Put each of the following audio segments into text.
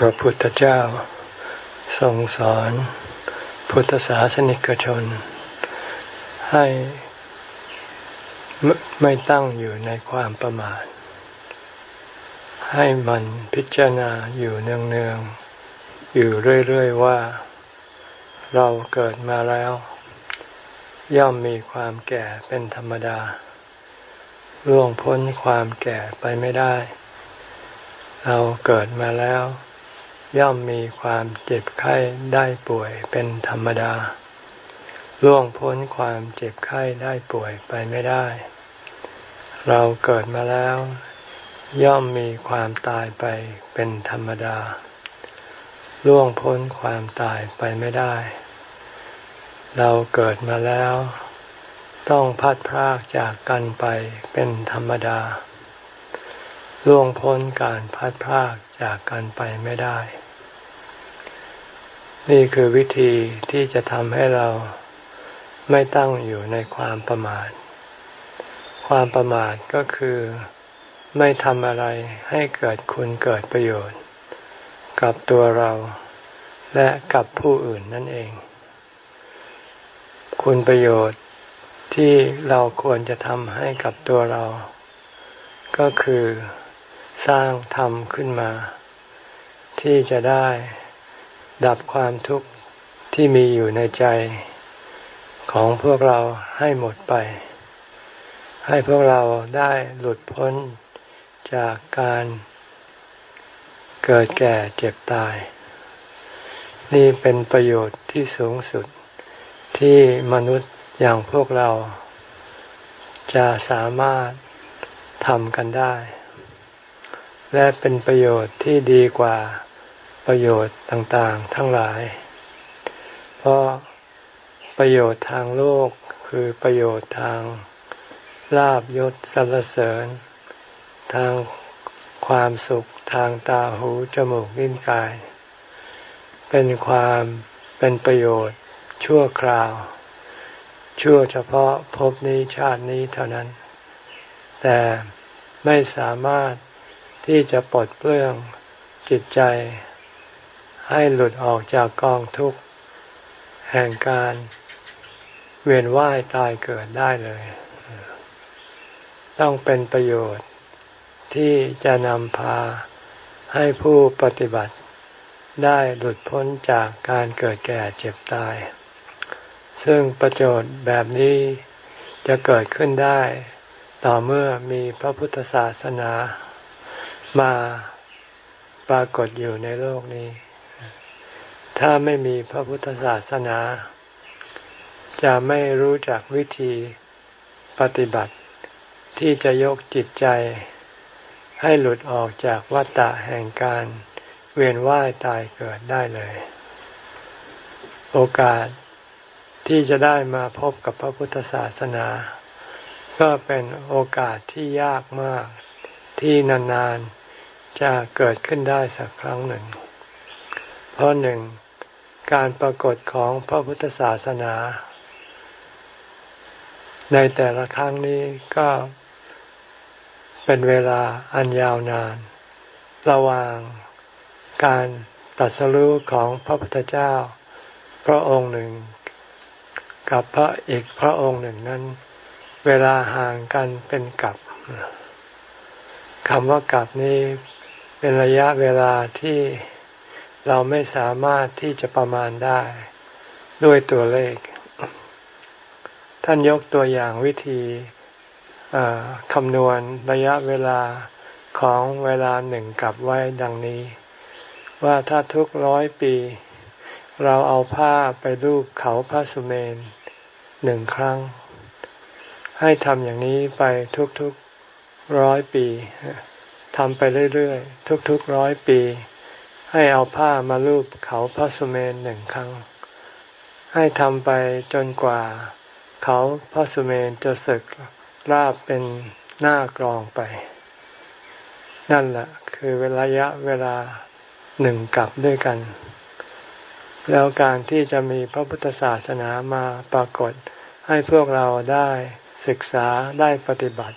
พระพุทธเจ้าทรงสอนพุทธศาสนิกชน ให้ไม่ตั้งอยู่ในความประมาท ให้มันพิจารณาอยู่เนืองๆ อยู่เรื่อยๆว่า เราเกิดมาแล้ว ย่อมมีความแก่เป็นธรรมดาล่วงพ้นความแก่ไปไม่ได้ เราเกิดมาแล้ว ย่อมมีความเจ็บไข้ได้ป่วยเป็นธรรมดา ล่วงพ้นความเจ็บไข้ได้ป่วยไปไม่ได้ เราเกิดมาแล้ว ย่อมมีความตายไปเป็นธรรมดา ล่วงพ้นความตายไปไม่ได้ เราเกิดมาแล้ว ต้องพัดพรากจากกันไปเป็นธรรมดาล่วงพ้นการพัดพราก จากกันไปไม่ได้ นี่คือวิธีที่จะทำให้เราไม่ตั้งอยู่ในความประมาท ความประมาทก็คือไม่ทำอะไรให้เกิดคุณเกิดประโยชน์ กับตัวเราและกับผู้อื่นนั่นเอง คุณประโยชน์ที่เราควรจะทำให้กับตัวเรา ก็คือ สร้างธรรมขึ้นมา ที่จะได้ดับความทุกข์ที่มีอยู่ในใจของพวกเราให้หมดไป ให้พวกเราได้หลุดพ้นจากการเกิดแก่เจ็บตาย นี่เป็นประโยชน์ที่สูงสุดที่มนุษย์อย่างพวกเราจะสามารถทำกันได้ และเป็นประโยชน์ที่ดีกว่าประโยชน์ต่างๆ ทั้งหลาย เพราะประโยชน์ทางโลกคือประโยชน์ทางลาบยศสรรเสริญ ทางความสุขทางตาหูจมูกลิ้นกาย เป็นความเป็นประโยชน์ชั่วคราว ชั่วเฉพาะภพนี้ชาตินี้เท่านั้น แต่ไม่สามารถ ที่จะปลดเปลื้องจิตใจ ให้หลุดออกจากกองทุกข์ แห่งการเวียนว่ายตายเกิดได้เลย ต้องเป็นประโยชน์ที่จะนำพาให้ผู้ปฏิบัติได้หลุดพ้นจากการเกิดแก่เจ็บตาย ซึ่งประโยชน์แบบนี้จะเกิดขึ้นได้ ต่อเมื่อมีพระพุทธศาสนา มาปรากฏอยู่ในโลกนี้ ถ้าไม่มีพระพุทธศาสนา จะไม่รู้จักวิธีปฏิบัติ ที่จะยกจิตใจ ให้หลุดออกจากวัฏฏะแห่งการเวียนว่ายตายเกิดได้เลย โอกาสที่จะได้มาพบกับพระพุทธศาสนา ก็เป็นโอกาสที่ยากมากที่นานๆ จะเกิดขึ้นได้สักครั้งหนึ่ง เพราะหนึ่งการปรากฏของพระพุทธศาสนา ในแต่ละครั้งนี้ก็เป็นเวลาอันยาวนาน ระหว่างการตัดสรู้ของพระพุทธเจ้า พระองค์หนึ่ง กับพระอีกพระองค์หนึ่งนั้น เวลาห่างกันเป็นกับคำว่ากับนี้ เป็นระยะเวลาที่เราไม่สามารถที่จะประมาณได้ด้วยตัวเลข ท่านยกตัวอย่างวิธีคำนวณระยะเวลาของเวลาหนึ่งกับไว้ดังนี้ ว่าถ้าทุกร้อยปี เราเอาผ้าไปรูปเขาพระสุเมนหนึ่งครั้ง ให้ทำอย่างนี้ไปทุกๆร้อยปี ทำไปเรื่อยๆ ทุกๆร้อยปี ให้เอาผ้ามารูปเขาพระสุเมนหนึ่งครั้ง ให้ทำไปจนกว่า เขาพระสุเมนจะสึกราบเป็นหน้ากรองไป นั่นแหละคือระยะเวลาหนึ่งกับด้วยกัน แล้วการที่จะมีพระพุทธศาสนามาปรากฏให้พวกเราได้ศึกษาได้ปฏิบัติ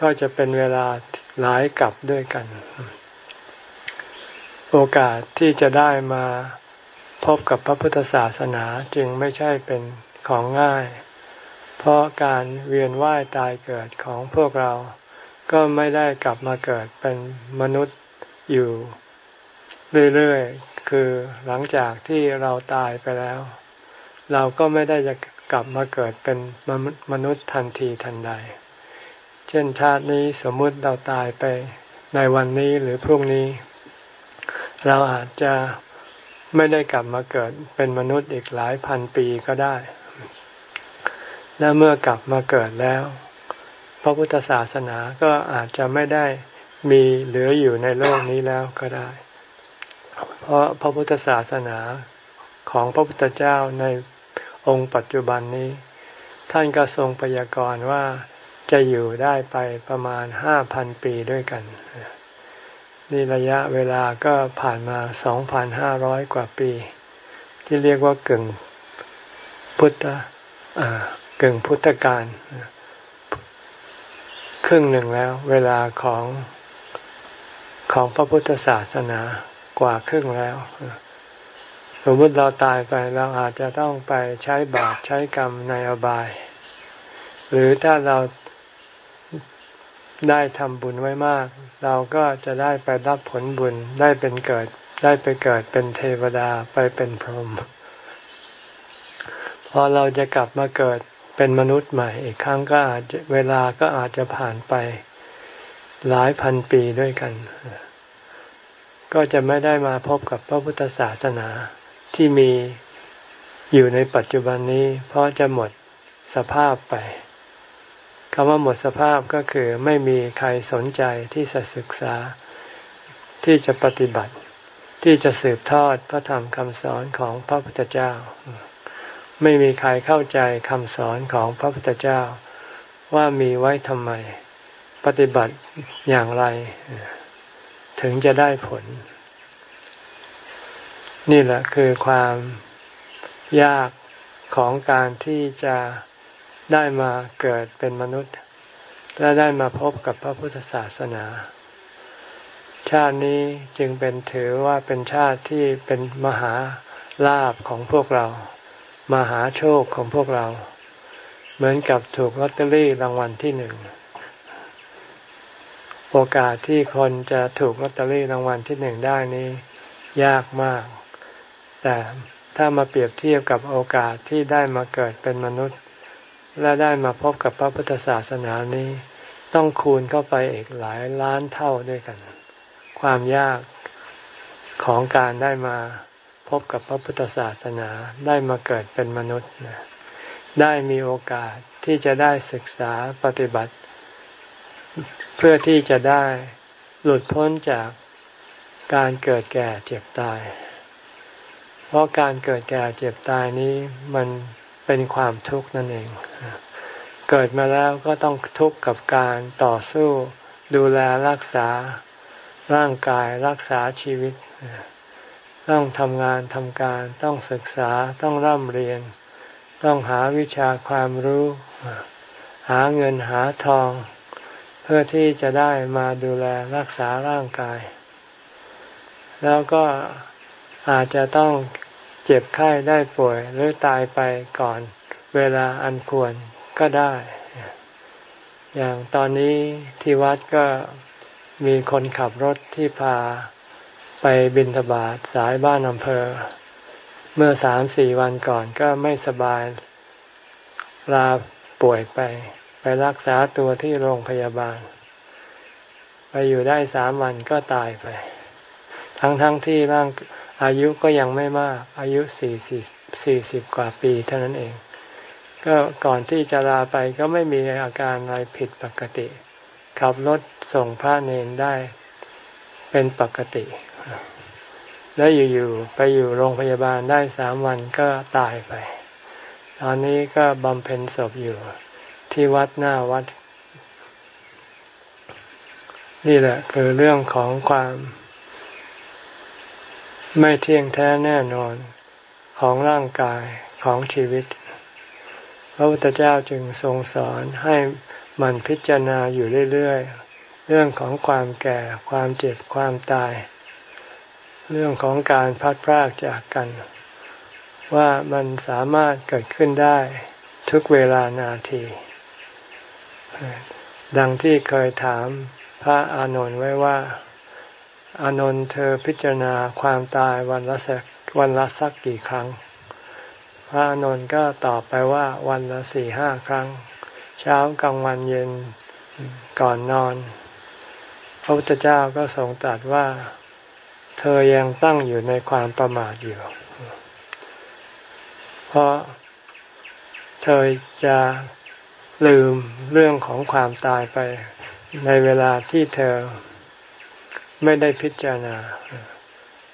ก็จะเป็นเวลาหลายกลับด้วยกัน โอกาสที่จะได้มาพบกับพระพุทธศาสนาจึงไม่ใช่เป็นของง่าย เพราะการเวียนว่ายตายเกิดของพวกเรา ก็ไม่ได้กลับมาเกิดเป็นมนุษย์อยู่เรื่อยๆ คือหลังจากที่เราตายไปแล้ว เราก็ไม่ได้จะกลับมาเกิดเป็นมนุษย์ทันทีทันใด เช่นชาตินี้สมมุติเราตายไปในวันนี้หรือพรุ่งนี้ เราอาจจะไม่ได้กลับมาเกิดเป็นมนุษย์อีกหลายพันปีก็ได้ และเมื่อกลับมาเกิดแล้ว พระพุทธศาสนาก็อาจจะไม่ได้มีเหลืออยู่ในโลกนี้แล้วก็ได้ เพราะพระพุทธศาสนาของพระพุทธเจ้าในองค์ปัจจุบันนี้ ท่านก็ทรงพยากรณ์ว่า จะอยู่ได้ไปประมาณห้าพันปีด้วยกัน นี่ระยะเวลาก็ผ่านมาสองพันห้าร้อยกว่าปี ที่เรียกว่ากึ่งพุทธกึ่งพุทธกาลครึ่งหนึ่งแล้ว เวลาของของพระพุทธศาสนากว่าครึ่งแล้วสมมติเราตายไปเราอาจจะต้องไปใช้บาปใช้กรรมในอบาย หรือถ้าเรา ได้ทำบุญไว้มาก เราก็จะได้ไปรับผลบุญได้เป็นเกิด ได้ไปเกิดเป็นเทวดาไปเป็นพรหมพอเราจะกลับมาเกิดเป็นมนุษย์ใหม่อีกครั้งก็อาจจะเวลาก็อาจจะผ่านไปหลายพันปีด้วยกัน ก็จะไม่ได้มาพบกับพระพุทธศาสนาที่มีอยู่ในปัจจุบันนี้ เพราะจะหมดสภาพไป คำว่าหมดสภาพก็คือไม่มีใครสนใจที่จะศึกษา ที่จะปฏิบัติ ที่จะสืบทอดพระธรรมคำสอนของพระพุทธเจ้า ไม่มีใครเข้าใจคำสอนของพระพุทธเจ้า ว่ามีไว้ทำไม ปฏิบัติอย่างไร ถึงจะได้ผล นี่แหละคือความยากของการที่จะ ได้มาเกิดเป็นมนุษย์ และได้มาพบกับพระพุทธศาสนา ชาตินี้จึงเป็นถือว่าเป็นชาติที่เป็นมหาลาภของพวกเรา มหาโชคของพวกเรา เหมือนกับถูกลอตเตอรี่รางวัลที่หนึ่ง โอกาสที่คนจะถูกลอตเตอรี่รางวัลที่หนึ่งได้นี้ ยากมาก แต่ถ้ามาเปรียบเทียบกับโอกาสที่ได้มาเกิดเป็นมนุษย์ และได้มาพบกับพระพุทธศาสนานี้ ต้องคูณเข้าไปอีกหลายล้านเท่าด้วยกัน ความยากของการได้มาพบกับพระพุทธศาสนาได้มาเกิดเป็นมนุษย์ได้มีโอกาสที่จะได้ศึกษาปฏิบัติ เพื่อที่จะได้หลุดพ้นจากการเกิดแก่เจ็บตาย เพราะการเกิดแก่เจ็บตายนี้มัน เป็นความทุกข์นั่นเอง เกิดมาแล้วก็ต้องทุกข์กับการต่อสู้ดูแลรักษาร่างกายรักษาชีวิต ต้องทำงานทำการต้องศึกษาต้องร่ำเรียน ต้องหาวิชาความรู้ หาเงินหาทอง เพื่อที่จะได้มาดูแลรักษาร่างกาย แล้วก็อาจจะต้อง เจ็บไข้ได้ป่วยหรือตายไปก่อนเวลาอันควรก็ได้ อย่างตอนนี้ที่วัดก็มีคนขับรถที่พาไปบินทบาทสายบ้านอำเภอ เมื่อสามสี่วันก่อนก็ไม่สบาย ลาป่วยไป ไปรักษาตัวที่โรงพยาบาล ไปอยู่ได้สามวันก็ตายไป ทั้งๆทที่ร่าง อายุก็ยังไม่มากอายุสี่สิบสี่สิบกว่าปีเท่านั้นเอง ก็ก่อนที่จะลาไปก็ไม่มีอาการอะไรผิดปกติ ขับรถส่งพระเนนได้เป็นปกติ แล้วอยู่ๆไปอยู่โรงพยาบาลได้สามวันก็ตายไป ตอนนี้ก็บำเพ็ญศพอยู่ที่วัดหน้าวัด นี่แหละคือเรื่องของความ ไม่เที่ยงแท้แน่นอนของร่างกายของชีวิต พระพุทธเจ้าจึงทรงสอนให้มันพิจารณาอยู่เรื่อยๆ เรื่องของความแก่ความเจ็บความตาย เรื่องของการพัดพรากจากกัน ว่ามันสามารถเกิดขึ้นได้ทุกเวลานาที ดังที่เคยถามพระอานนท์ไว้ว่า อานนท์เธอพิจารณาความตายวันละสักวันละสักกี่ครั้ง พระอานนท์ก็ตอบไปว่าวันละสี่ห้าครั้ง เช้ากลางวันเย็นก่อนนอน พระพุทธเจ้าก็ทรงตรัสว่า เธอยังตั้งอยู่ในความประมาทอยู่ เพราะเธอจะลืมเรื่องของความตายไปในเวลาที่เธอ ไม่ได้พิจารณา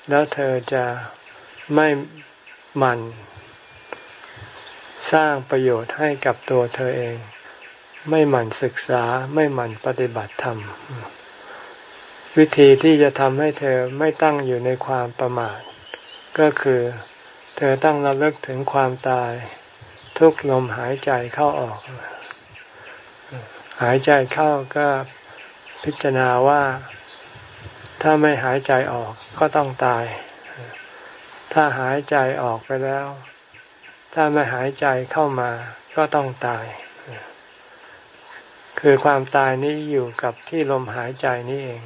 แล้วเธอจะไม่หมั่น สร้างประโยชน์ให้กับตัวเธอเอง ไม่หมั่นศึกษาไม่หมั่นปฏิบัติธรรม วิธีที่จะทำให้เธอไม่ตั้งอยู่ในความประมาท ก็คือ เธอตั้งระลึกถึงความตาย ทุกลมหายใจเข้าออก หายใจเข้าก็พิจารณาว่า ถ้าไม่หายใจออกก็ต้องตาย ถ้าหายใจออกไปแล้ว ถ้าไม่หายใจเข้ามาก็ต้องตาย คือความตายนี้อยู่กับที่ลมหายใจนี้เอง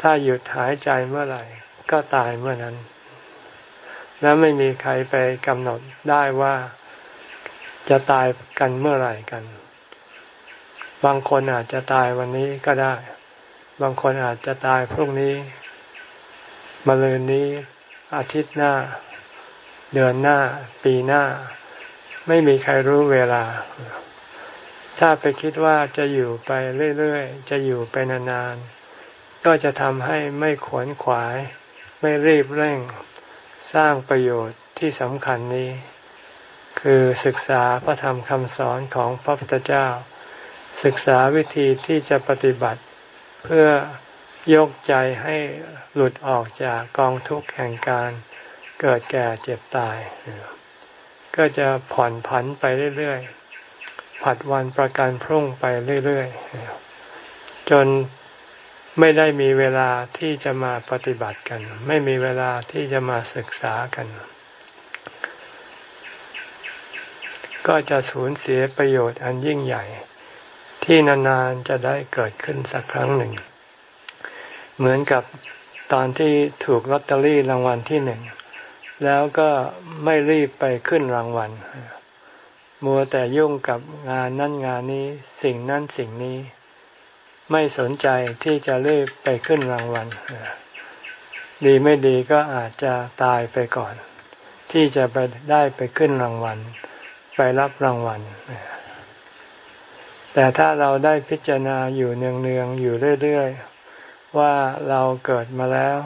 ถ้าหยุดหายใจเมื่อไหร่ ก็ตายเมื่อนั้น แล้วไม่มีใครไปกำหนดได้ว่าจะตายกันเมื่อไหร่กัน บางคนอาจจะตายวันนี้ก็ได้ บางคนอาจจะตายพรุ่งนี้มะรืนนี้ อาทิตย์หน้า เดือนหน้า ปีหน้า ไม่มีใครรู้เวลา ถ้าไปคิดว่าจะอยู่ไปเรื่อยๆ จะอยู่ไปนานๆ ก็จะทำให้ไม่ขวนขวาย ไม่รีบเร่ง สร้างประโยชน์ที่สำคัญนี้ คือศึกษาพระธรรมคำสอนของพระพุทธเจ้า ศึกษาวิธีที่จะปฏิบัติ พื่อยกใจให้หลุดออกจากกองทุกข์แห่งการเกิดแก่เจ็บตาย ก็จะผ่อนผันไปเรื่อยๆ ผัดวันประกันพรุ่งไปเรื่อยๆ จนไม่ได้มีเวลาที่จะมาปฏิบัติกัน ไม่มีเวลาที่จะมาศึกษากัน ก็จะสูญเสียประโยชน์อันยิ่งใหญ่ ที่นานๆจะได้เกิดขึ้นสักครั้งหนึ่ง เหมือนกับตอนที่ถูกลอตเตอรี่รางวัลที่หนึ่ง แล้วก็ไม่รีบไปขึ้นรางวัล มัวแต่ยุ่งกับงานนั่นงานนี้สิ่งนั่นสิ่งนี้ ไม่สนใจที่จะรีบไปขึ้นรางวัล ดีไม่ดีก็อาจจะตายไปก่อน ที่จะไปได้ไปขึ้นรางวัล ไปรับรางวัล แต่ถ้าเราได้พิจารณาอยู่เนืองๆอยู่เรื่อยๆว่าเราเกิดมาแล้ว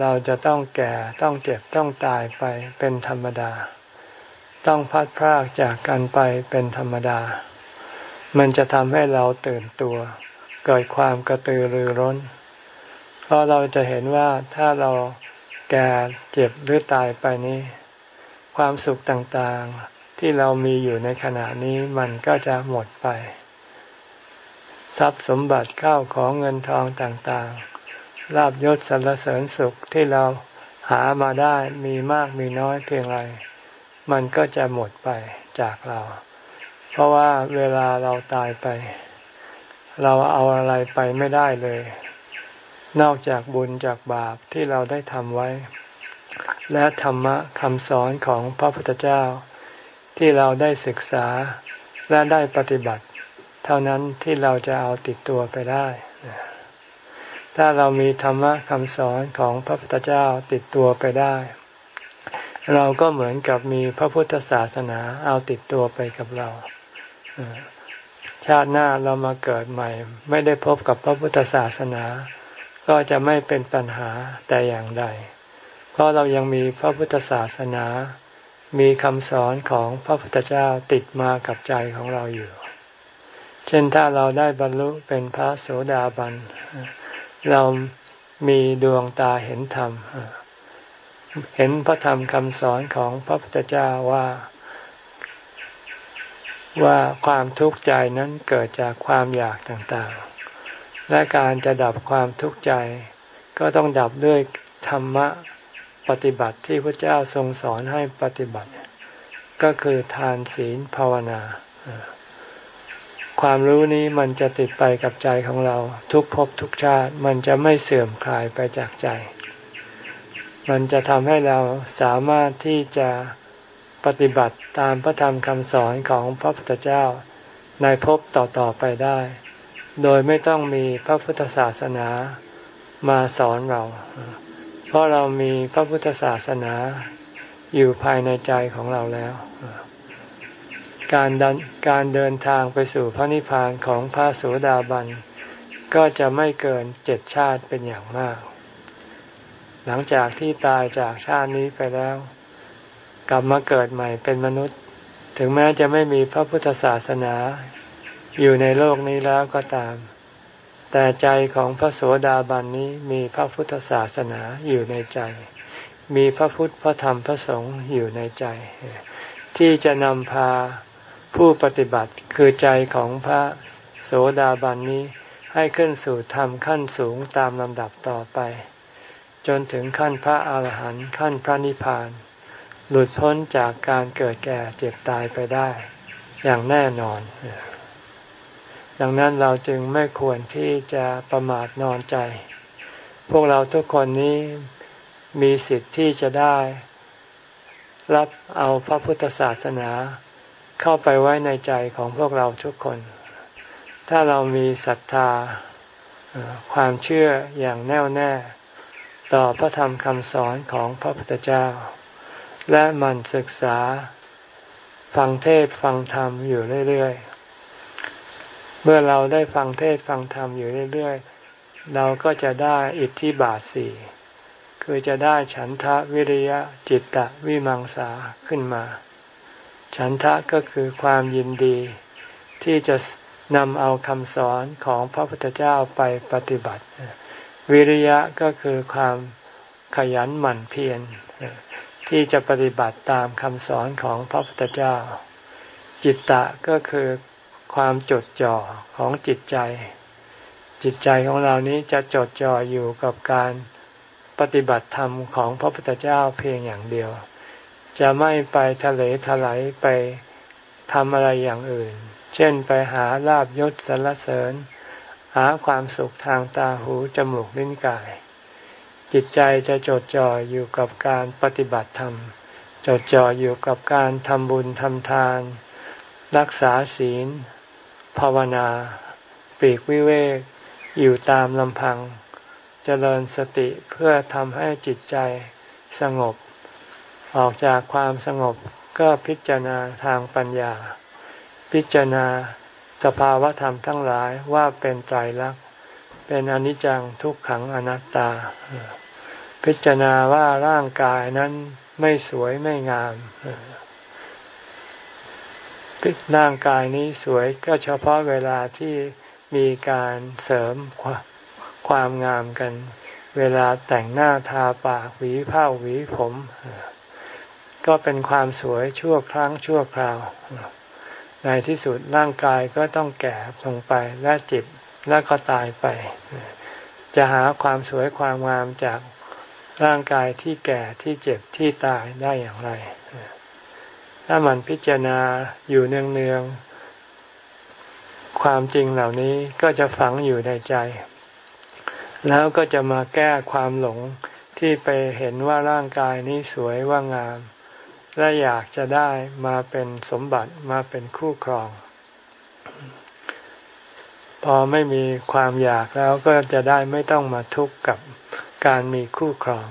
เราจะต้องแก่ต้องเจ็บต้องตายไปเป็นธรรมดา ต้องพัดพรากจากกันไปเป็นธรรมดา มันจะทำให้เราตื่นตัว เกิดความกระตือรือร้น เพราะเราจะเห็นว่าถ้าเราแก่เจ็บหรือตายไปนี้ ความสุขต่างๆ ที่เรามีอยู่ในขณะนี้มันก็จะหมดไป ทรัพย์สมบัติข้าวของเงินทองต่างๆลาบยศสรรเสริญสุขที่เราหามาได้มีมากมีน้อยเพียงไร มันก็จะหมดไปจากเรา เพราะว่าเวลาเราตายไป เราเอาอะไรไปไม่ได้เลย นอกจากบุญจากบาปที่เราได้ทำไว้ และธรรมะคำสอนของพระพุทธเจ้า ที่เราได้ศึกษาและได้ปฏิบัติ เท่านั้นที่เราจะเอาติดตัวไปได้ ถ้าเรามีธรรมะคำสอนของพระพุทธเจ้าติดตัวไปได้ เราก็เหมือนกับมีพระพุทธศาสนาเอาติดตัวไปกับเรา ชาติหน้าเรามาเกิดใหม่ ไม่ได้พบกับพระพุทธศาสนา ก็จะไม่เป็นปัญหาแต่อย่างใด เพราะเรายังมีพระพุทธศาสนา มีคำสอนของพระพุทธเจ้าติดมากับใจของเราอยู่ เช่นถ้าเราได้บรรลุเป็นพระโสดาบัน เรามีดวงตาเห็นธรรม เห็นพระธรรมคำสอนของพระพุทธเจ้าว่า ว่าความทุกข์ใจนั้นเกิดจากความอยากต่างๆ และการจะดับความทุกข์ใจ ก็ต้องดับด้วยธรรมะ ปฏิบัติที่พระเจ้าทรงสอนให้ปฏิบัติ ก็คือทานศีลภาวนา ความรู้นี้มันจะติดไปกับใจของเรา ทุกภพทุกชาติมันจะไม่เสื่อมคลายไปจากใจ มันจะทำให้เราสามารถที่จะปฏิบัติตามพระธรรมคำสอนของพระพุทธเจ้าในภพต่อๆไปได้ โดยไม่ต้องมีพระพุทธศาสนามาสอนเรา ราะเรามีพระพุทธศาสนาอยู่ภายในใจของเราแล้ว การดการเดินทางไปสู่พระนิพพานของพระโสดาบัน ก็จะไม่เกินเจ็ดชาติเป็นอย่างมาก หลังจากที่ตายจากชาตินี้ไปแล้ว กลับมาเกิดใหม่เป็นมนุษย์ ถึงแม้จะไม่มีพระพุทธศาสนาอยู่ในโลกนี้แล้วก็ตาม แต่ใจของพระโสดาบันนี้มีพระพุทธศาสนาอยู่ในใจ มีพระพุทธพระธรรมพระสงฆ์อยู่ในใจ ที่จะนำพาผู้ปฏิบัติคือใจของพระโสดาบันนี้ให้ขึ้นสู่ธรรมขั้นสูงตามลำดับต่อไป จนถึงขั้นพระอาหารหันต์ขั้นพระนิพพาน หลุดพ้นจากการเกิดแก่เจ็บตายไปได้ อย่างแน่นอน ดังนั้นเราจึงไม่ควรที่จะประมาทนอนใจ พวกเราทุกคนนี้มีสิทธิ์ที่จะได้ รับเอาพระพุทธศาสนาเข้าไปไว้ในใจของพวกเราทุกคน ถ้าเรามีศรัทธาความเชื่ออย่างแน่วแน่ ต่อพระธรรมคำสอนของพระพุทธเจ้า และมันศึกษา ฟังเทศฟังธรรมอยู่เรื่อยๆ เมื่อเราได้ฟังเทศฟังธรรมอยู่เรื่อยๆ เราก็จะได้อิทธิบาทสี่คือจะได้ฉันทะวิริยะจิตตะวิมังสาขึ้นมา ฉันทะก็คือความยินดี ที่จะนำเอาคำสอนของพระพุทธเจ้าไปปฏิบัติ วิริยะก็คือความขยันหมั่นเพียรที่จะปฏิบัติตามคำสอนของพระพุทธเจ้า จิตตะก็คือ ความจดจ่อของจิตใจ จิตใจของเรานี้จะจดจ่ออยู่กับการปฏิบัติธรรมของพระพุทธเจ้าเพียงอย่างเดียว จะไม่ไปทะเลทลายไปทำอะไรอย่างอื่น เช่นไปหาลาบยศสรรเสริญ หาความสุขทางตาหูจมูกลิ้นกาย จิตใจจะจดจ่ออยู่กับการปฏิบัติธรรม จดจ่ออยู่กับการทำบุญทำทาน รักษาศีล ภาวนาปีกวิเวกอยู่ตามลำพัง เจริญสติเพื่อทำให้จิตใจสงบ ออกจากความสงบก็พิจารณาทางปัญญา พิจารณาสภาวะธรรมทั้งหลายว่าเป็นไตรลักษณ์เป็นอนิจจังทุกขังอนัตตา พิจารณาว่าร่างกายนั้นไม่สวยไม่งาม ร่างกายนี้สวยก็เฉพาะเวลาที่มีการเสริมความงามกัน เวลาแต่งหน้าทาปากหวีผ้าหวีผม ก็เป็นความสวยชั่วครั้งชั่วคราว ในที่สุดร่างกายก็ต้องแก่ลงไปและจิบและก็ตายไป จะหาความสวยความงามจากร่างกายที่แก่ที่เจ็บที่ตายได้อย่างไร ถ้ามันพิจารณาอยู่เนืองๆ ความจริงเหล่านี้ก็จะฝังอยู่ในใจ แล้วก็จะมาแก้ความหลงที่ไปเห็นว่าร่างกายนี้สวยว่างาม และอยากจะได้มาเป็นสมบัติมาเป็นคู่ครอง พอไม่มีความอยากแล้วก็จะได้ไม่ต้องมาทุกข์กับการมีคู่ครอง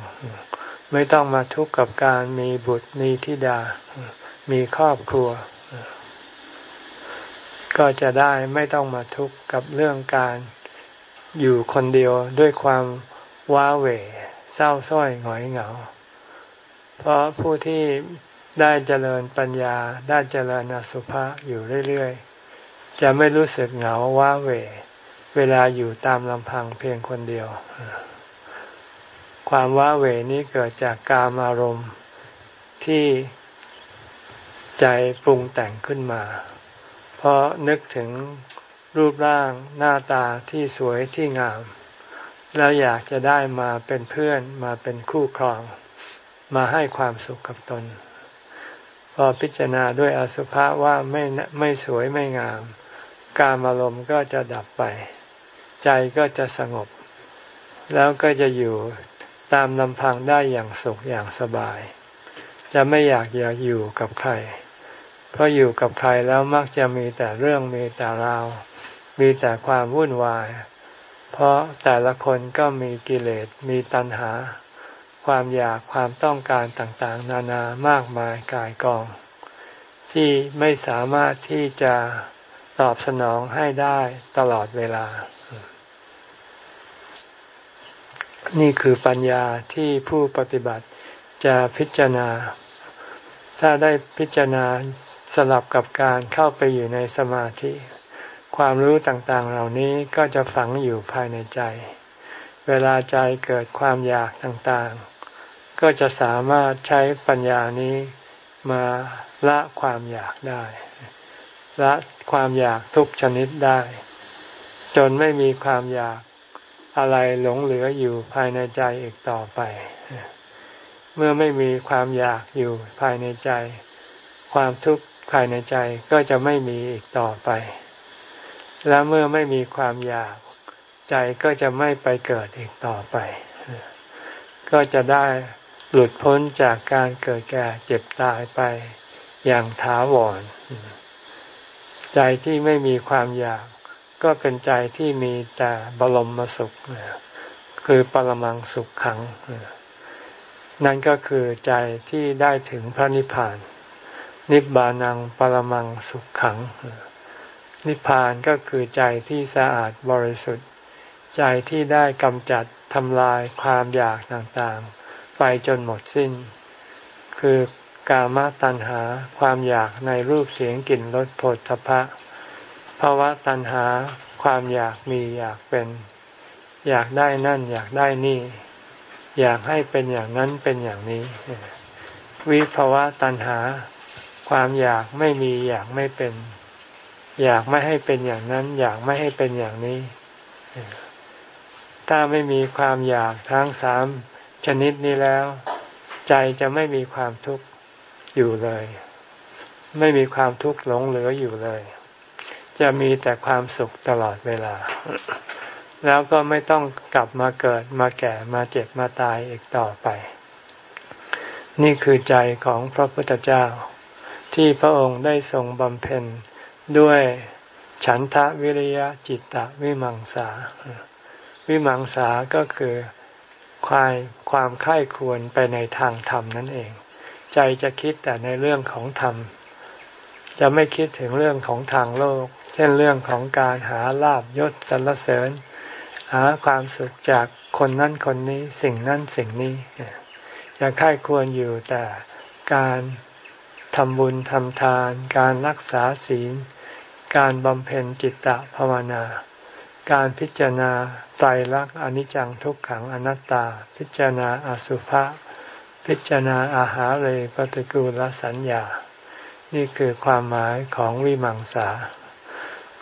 ไม่ต้องมาทุกข์กับการมีบุตรมีธิดา มีครอบครัว ก็จะได้ไม่ต้องมาทุกข์กับเรื่องการอยู่คนเดียวด้วยความว้าเหวเศร้าส้อยหงอยเหงา เพราะผู้ที่ได้เจริญปัญญาได้เจริญอสุภะอยู่เรื่อยๆ จะไม่รู้สึกเหงาว้าเหวเวลาอยู่ตามลำพังเพียงคนเดียว ความว้าเหวนี้เกิดจากกามอารมณ์ที่ ใจปรุงแต่งขึ้นมา เพราะนึกถึงรูปร่างหน้าตาที่สวยที่งาม แล้วอยากจะได้มาเป็นเพื่อนมาเป็นคู่ครอง มาให้ความสุขกับตน พอพิจารณาด้วยอสุภะว่าไม่ไม่สวยไม่งาม การอารมณ์ก็จะดับไป ใจก็จะสงบ แล้วก็จะอยู่ตามลำพังได้อย่างสุขอย่างสบาย จะไม่อยากอยากอยู่กับใคร เพราะอยู่กับใครแล้วมักจะมีแต่เรื่องมีแต่ราว มีแต่ความวุ่นวาย เพราะแต่ละคนก็มีกิเลสมีตัณหา ความอยากความต้องการต่างๆ นานามากมายกายกอง ที่ไม่สามารถที่จะตอบสนองให้ได้ตลอดเวลา นี่คือปัญญาที่ผู้ปฏิบัติจะพิจารณา ถ้าได้พิจารณา สลับกับการเข้าไปอยู่ในสมาธิ ความรู้ต่างๆเหล่านี้ก็จะฝังอยู่ภายในใจ เวลาใจเกิดความอยากต่างๆ ก็จะสามารถใช้ปัญญานี้มาละความอยากได้ ละความอยากทุกชนิดได้ จนไม่มีความอยากอะไรหลงเหลืออยู่ภายในใจอีกต่อไป เมื่อไม่มีความอยากอยู่ภายในใจ ความทุกข์ ภายในใจก็จะไม่มีอีกต่อไป และเมื่อไม่มีความอยาก ใจก็จะไม่ไปเกิดอีกต่อไป ก็จะได้หลุดพ้นจากการเกิดแก่เจ็บตายไปอย่างถาวร ใจที่ไม่มีความอยาก ก็เป็นใจที่มีแต่บรมสุข คือปรมังสุขขัง นั่นก็คือใจที่ได้ถึงพระนิพพาน นิบานังปรมังสุขขัง นิพพานก็คือใจที่สะอาดบริสุทธิ์ ใจที่ได้กำจัดทำลายความอยากต่างๆ ไปจนหมดสิ้น คือกามตัณหาความอยากในรูปเสียงกลิ่นรสผลทพะภาวะตัณหาความอยากมีอยากเป็น อยากได้นั่นอยากได้นี่ อยากให้เป็นอย่างนั้นเป็นอย่างนี้ วิภาวะตัณหา ความอยากไม่มีอยากไม่เป็น อยากไม่ให้เป็นอย่างนั้น อยากไม่ให้เป็นอย่างนี้ ถ้าไม่มีความอยากทั้งสามชนิดนี้แล้ว ใจจะไม่มีความทุกข์อยู่เลย ไม่มีความทุกข์หลงเหลืออยู่เลย จะมีแต่ความสุขตลอดเวลา แล้วก็ไม่ต้องกลับมาเกิดมาแก่มาเจ็บมาตายอีกต่อไป นี่คือใจของพระพุทธเจ้า ที่พระองค์ได้ทรงบำเพ็ญด้วยฉันทะวิริยะจิตตะวิมังสา วิมังสาก็คือความความค่ายควรไปในทางธรรมนั่นเอง ใจจะคิดแต่ในเรื่องของธรรม จะไม่คิดถึงเรื่องของทางโลก เช่นเรื่องของการหาลาบยศสรรเสริญ หาความสุขจากคนนั้นคนนี้สิ่งนั้นสิ่งนี้ จะค่ายควรอยู่แต่การ ทำบุญทำทาน การรักษาศีล การบำเพ็ญจิตตภาวนา การพิจารณาไตรลักษณ์อนิจจังทุกขังอนัตตา พิจารณาอสุภะพิจารณาอาหารเลยปฏิกูลสัญญา นี่คือความหมายของวิมังสา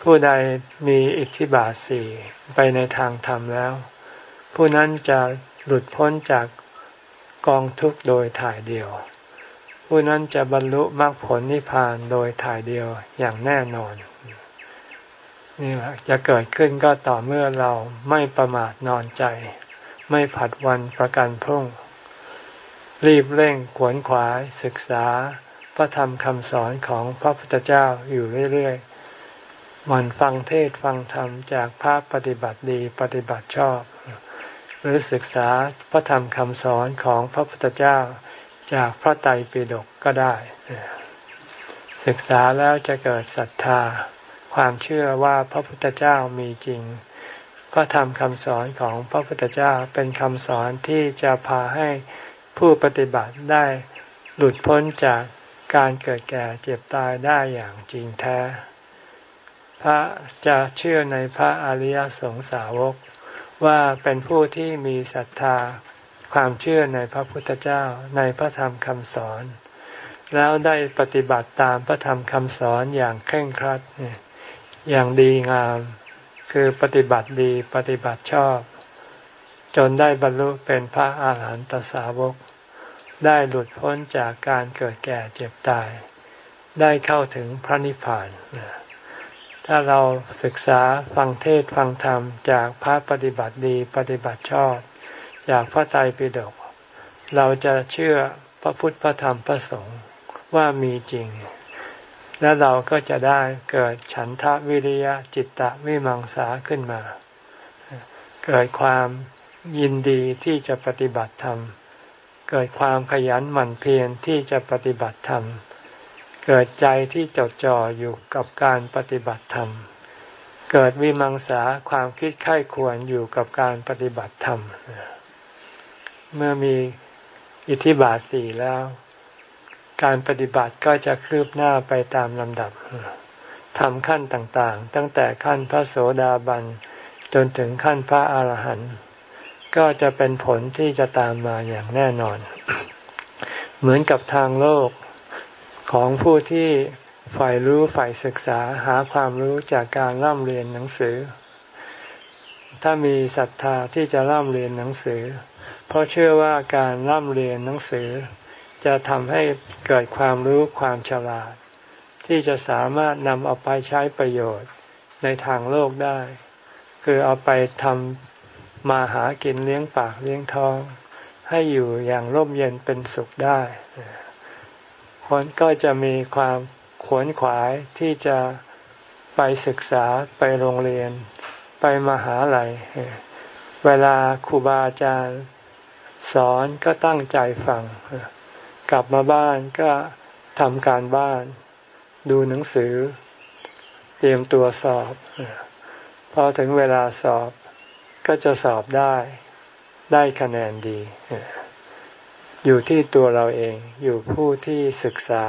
ผู้ใดมีอิทธิบาทสี่ไปในทางธรรมแล้ว ผู้นั้นจะหลุดพ้นจากกองทุกข์โดยถ่ายเดียว ผู้นั้นจะบรรลุมรรคผลนิพพานโดยถ่ายเดียวอย่างแน่นอนนี่แหละจะเกิดขึ้นก็ต่อเมื่อเราไม่ประมาทนอนใจ ไม่ผัดวันประกันพรุ่ง รีบเร่งขวนขวายศึกษา พระธรรมคำสอนของพระพุทธเจ้าอยู่เรื่อยๆมันฟังเทศฟังธรรมจากพระปฏิบัติดีปฏิบัติชอบ หรือศึกษาพระธรรมคำสอนของพระพุทธเจ้า จากพระไตรปิฎกก็ได้ ศึกษาแล้วจะเกิดศรัทธา ความเชื่อว่าพระพุทธเจ้ามีจริง พระธรรมคำสอนของพระพุทธเจ้าเป็นคำสอนที่จะพาให้ผู้ปฏิบัติได้หลุดพ้นจากการเกิดแก่เจ็บตายได้อย่างจริงแท้ พระจะเชื่อในพระอริยสงสาวกว่าเป็นผู้ที่มีศรัทธา ความเชื่อในพระพุทธเจ้าในพระธรรมคำสอน แล้วได้ปฏิบัติตามพระธรรมคำสอนอย่างเคร่งครัดอย่างดีงาม คือปฏิบัติดีปฏิบัติชอบ จนได้บรรลุเป็นพระอาหารหันตสาวก ได้หลุดพ้นจากการเกิดแก่เจ็บตาย ได้เข้าถึงพระนิพพานถ้าเราศึกษาฟังเทศฟังธรรมจากพระปฏิบัติดีปฏิบัติชอบ จากพระไตรปิฎกเราจะเชื่อพระพุทธพระธรรมพระสงฆ์ว่ามีจริง และเราก็จะได้เกิดฉันทะวิริยะจิตตะวิมังสาขึ้นมา เกิดความยินดีที่จะปฏิบัติธรรม เกิดความขยันหมั่นเพียรที่จะปฏิบัติธรรม เกิดใจที่จดจ่ออยู่กับการปฏิบัติธรรม เกิดวิมังสาความคิดไข้ควรอยู่กับการปฏิบัติธรรม เมื่อมีอิทธิบาทสี่แล้ว การปฏิบัติก็จะคืบหน้าไปตามลำดับทำขั้นต่างๆ ตั้งแต่ขั้นพระโสดาบัน จนถึงขั้นพระอาหารหันต์ก็จะเป็นผลที่จะตามมาอย่างแน่นอน เหมือนกับทางโลกของผู้ที่ฝ่ายรู้ฝ่ายศึกษาหาความรู้จากการร่ำเรียนหนังสือ ถ้ามีศรัทธาที่จะร่ำเรียนหนังสือ เพราะเชื่อว่าการร่ำเรียนหนังสือ จะทำให้เกิดความรู้ความฉลาด ที่จะสามารถนำเอาไปใช้ประโยชน์ในทางโลกได้ คือเอาไปทำมาหากินเลี้ยงปากเลี้ยงท้อง ให้อยู่อย่างร่มเย็นเป็นสุขได้คนก็จะมีความขวนขวายที่จะไปศึกษาไปโรงเรียน ไปมหาลัย เวลาครูบาอาจารย์ สอนก็ตั้งใจฟัง กลับมาบ้านก็ทำการบ้าน ดูหนังสือ เตรียมตัวสอบพอถึงเวลาสอบก็จะสอบได้ ได้คะแนนดี อยู่ที่ตัวเราเอง อยู่ผู้ที่ศึกษา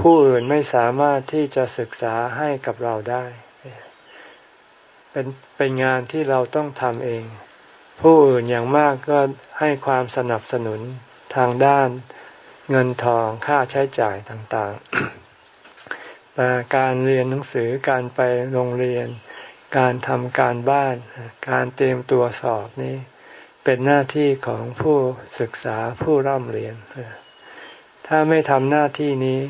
ผู้อื่นไม่สามารถที่จะศึกษาให้กับเราได้ เป็นเป็นงานที่เราต้องทำเอง ผู้อื่นอย่างมากก็ให้ความสนับสนุนทางด้านเงินทองค่าใช้จ่ายต่างๆ แต่การเรียนหนังสือการไปโรงเรียน การทำการบ้าน การเตรียมตัวสอบนี้ เป็นหน้าที่ของผู้ศึกษาผู้ร่ำเรียน ถ้าไม่ทำหน้าที่นี้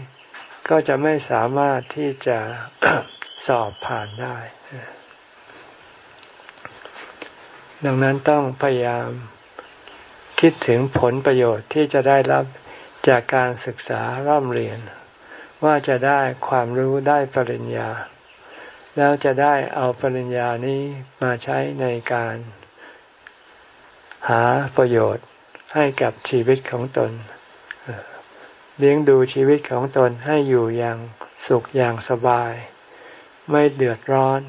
ก็จะไม่สามารถที่จะสอบผ่านได้ ดังนั้นต้องพยายามคิดถึงผลประโยชน์ที่จะได้รับจากการศึกษาร่ำเรียน ว่าจะได้ความรู้ได้ปริญญา แล้วจะได้เอาปริญญานี้มาใช้ในการ หาประโยชน์ให้กับชีวิตของตน เลี้ยงดูชีวิตของตนให้อยู่อย่างสุขอย่างสบาย ไม่เดือดร้อน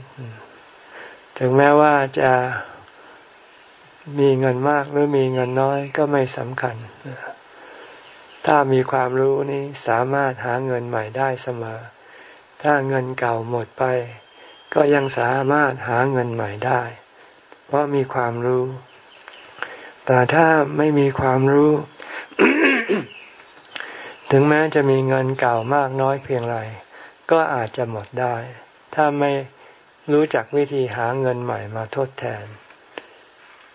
ถึงแม้ว่าจะ มีเงินมากหรือมีเงินน้อยก็ไม่สำคัญ ถ้ามีความรู้นี้สามารถหาเงินใหม่ได้เสมอ ถ้าเงินเก่าหมดไป ก็ยังสามารถหาเงินใหม่ได้ เพราะมีความรู้ แต่ถ้าไม่มีความรู้ ถึงแม้จะมีเงินเก่ามากน้อยเพียงไรก็อาจจะหมดได้ ถ้าไม่รู้จักวิธีหาเงินใหม่มาทดแทน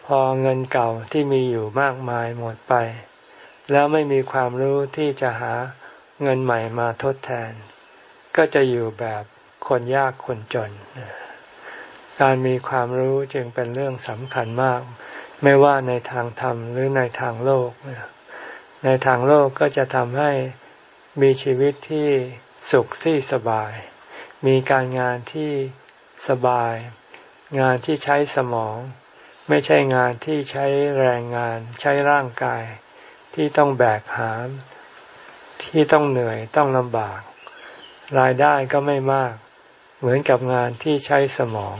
พอเงินเก่าที่มีอยู่มากมายหมดไป แล้วไม่มีความรู้ที่จะหาเงินใหม่มาทดแทน ก็จะอยู่แบบคนยากคนจน การมีความรู้จึงเป็นเรื่องสำคัญมาก ไม่ว่าในทางธรรมหรือในทางโลก ในทางโลกก็จะทำให้มีชีวิตที่สุขที่สบาย มีการงานที่สบาย งานที่ใช้สมอง ไม่ใช่งานที่ใช้แรงงานใช้ร่างกาย ที่ต้องแบกหาม ที่ต้องเหนื่อยต้องลำบาก รายได้ก็ไม่มาก เหมือนกับงานที่ใช้สมอง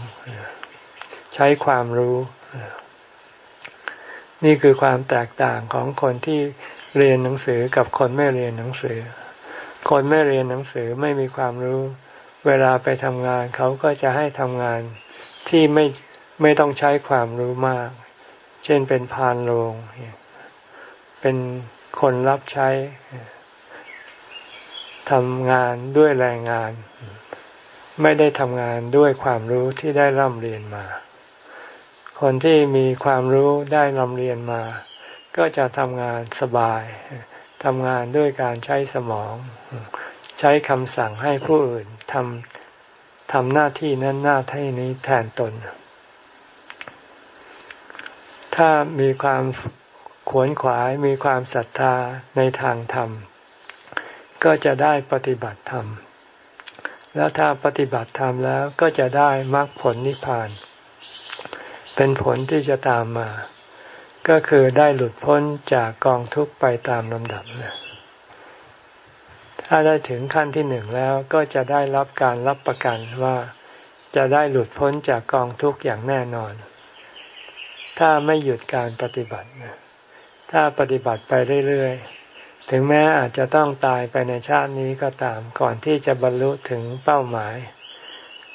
ใช้ความรู้ นี่คือความแตกต่างของคนที่เรียนหนังสือกับคนไม่เรียนหนังสือ คนไม่เรียนหนังสือไม่มีความรู้ เวลาไปทำงานเขาก็จะให้ทำงานที่ไม่ ไม่ต้องใช้ความรู้มาก เช่นเป็นพานโรงเป็นคนรับใช้ทำงานด้วยแรงงาน ไม่ได้ทำงานด้วยความรู้ที่ได้ร่ำเรียนมา คนที่มีความรู้ได้ลำเรียนมา ก็จะทำงานสบายทำงานด้วยการใช้สมอง ใช้คำสั่งให้ผู้อื่นทำทำหน้าที่นั้นหน้าที่นี้แทนตน ถ้ามีความขวนขวายมีความศรัทธาในทางธรรม ก็จะได้ปฏิบัติธรรม แล้วถ้าปฏิบัติธรรมแล้วก็จะได้มรรคผลนิพพาน เป็นผลที่จะตามมา ก็คือได้หลุดพ้นจากกองทุกข์ไปตามลำดับนะถ้าได้ถึงขั้นที่หนึ่งแล้วก็จะได้รับการรับประกันว่าจะได้หลุดพ้นจากกองทุกข์อย่างแน่นอน ถ้าไม่หยุดการปฏิบัติ ถ้าปฏิบัติไปเรื่อยๆ ถึงแม้อาจจะต้องตายไปในชาตินี้ก็ตามก่อนที่จะบรรลุถึงเป้าหมาย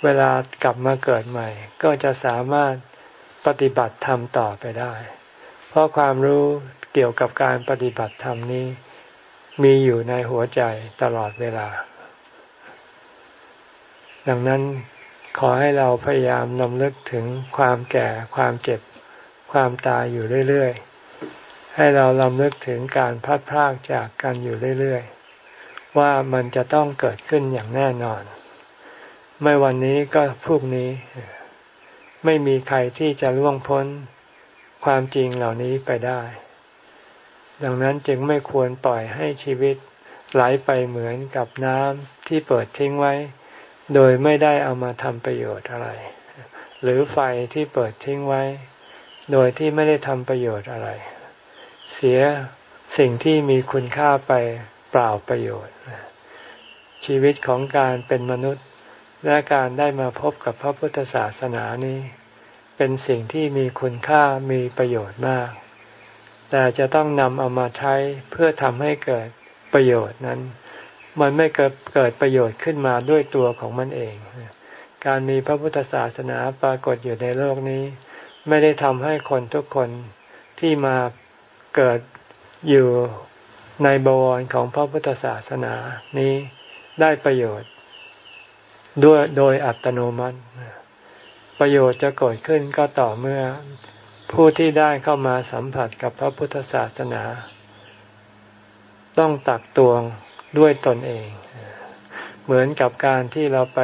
เวลากลับมาเกิดใหม่ ก็จะสามารถปฏิบัติธรรมต่อไปได้ เพราะความรู้เกี่ยวกับการปฏิบัติธรรมนี้ มีอยู่ในหัวใจตลอดเวลา ดังนั้นขอให้เราพยายามนำลึกถึงความแก่ความเจ็บ ความตายอยู่เรื่อยๆ ให้เราลำลึกถึงการพัดพรากจากกันอยู่เรื่อยๆ ว่ามันจะต้องเกิดขึ้นอย่างแน่นอน ไม่วันนี้ก็พรุ่งนี้ ไม่มีใครที่จะล่วงพ้นความจริงเหล่านี้ไปได้ ดังนั้นจึงไม่ควรปล่อยให้ชีวิตไหลไปเหมือนกับน้ำที่เปิดทิ้งไว้ โดยไม่ได้เอามาทำประโยชน์อะไร หรือไฟที่เปิดทิ้งไว้ โดยที่ไม่ได้ทำประโยชน์อะไร เสียสิ่งที่มีคุณค่าไปเปล่าประโยชน์ ชีวิตของการเป็นมนุษย์และการได้มาพบกับพระพุทธศาสนานี้ เป็นสิ่งที่มีคุณค่ามีประโยชน์มาก แต่จะต้องนำเอามาใช้เพื่อทำให้เกิดประโยชน์นั้น มันไม่เกิดเกิดประโยชน์ขึ้นมาด้วยตัวของมันเอง การมีพระพุทธศาสนาปรากฏอยู่ในโลกนี้ ไม่ได้ทำให้คนทุกคนที่มาเกิดอยู่ในบวรของพระพุทธศาสนานี้ได้ประโยชน์ ด้วยโดยอัตโนมัติ ประโยชน์จะเกิดขึ้นก็ต่อเมื่อผู้ที่ได้เข้ามาสัมผัสกับพระพุทธศาสนา ต้องตักตวงด้วยตนเอง เหมือนกับการที่เราไป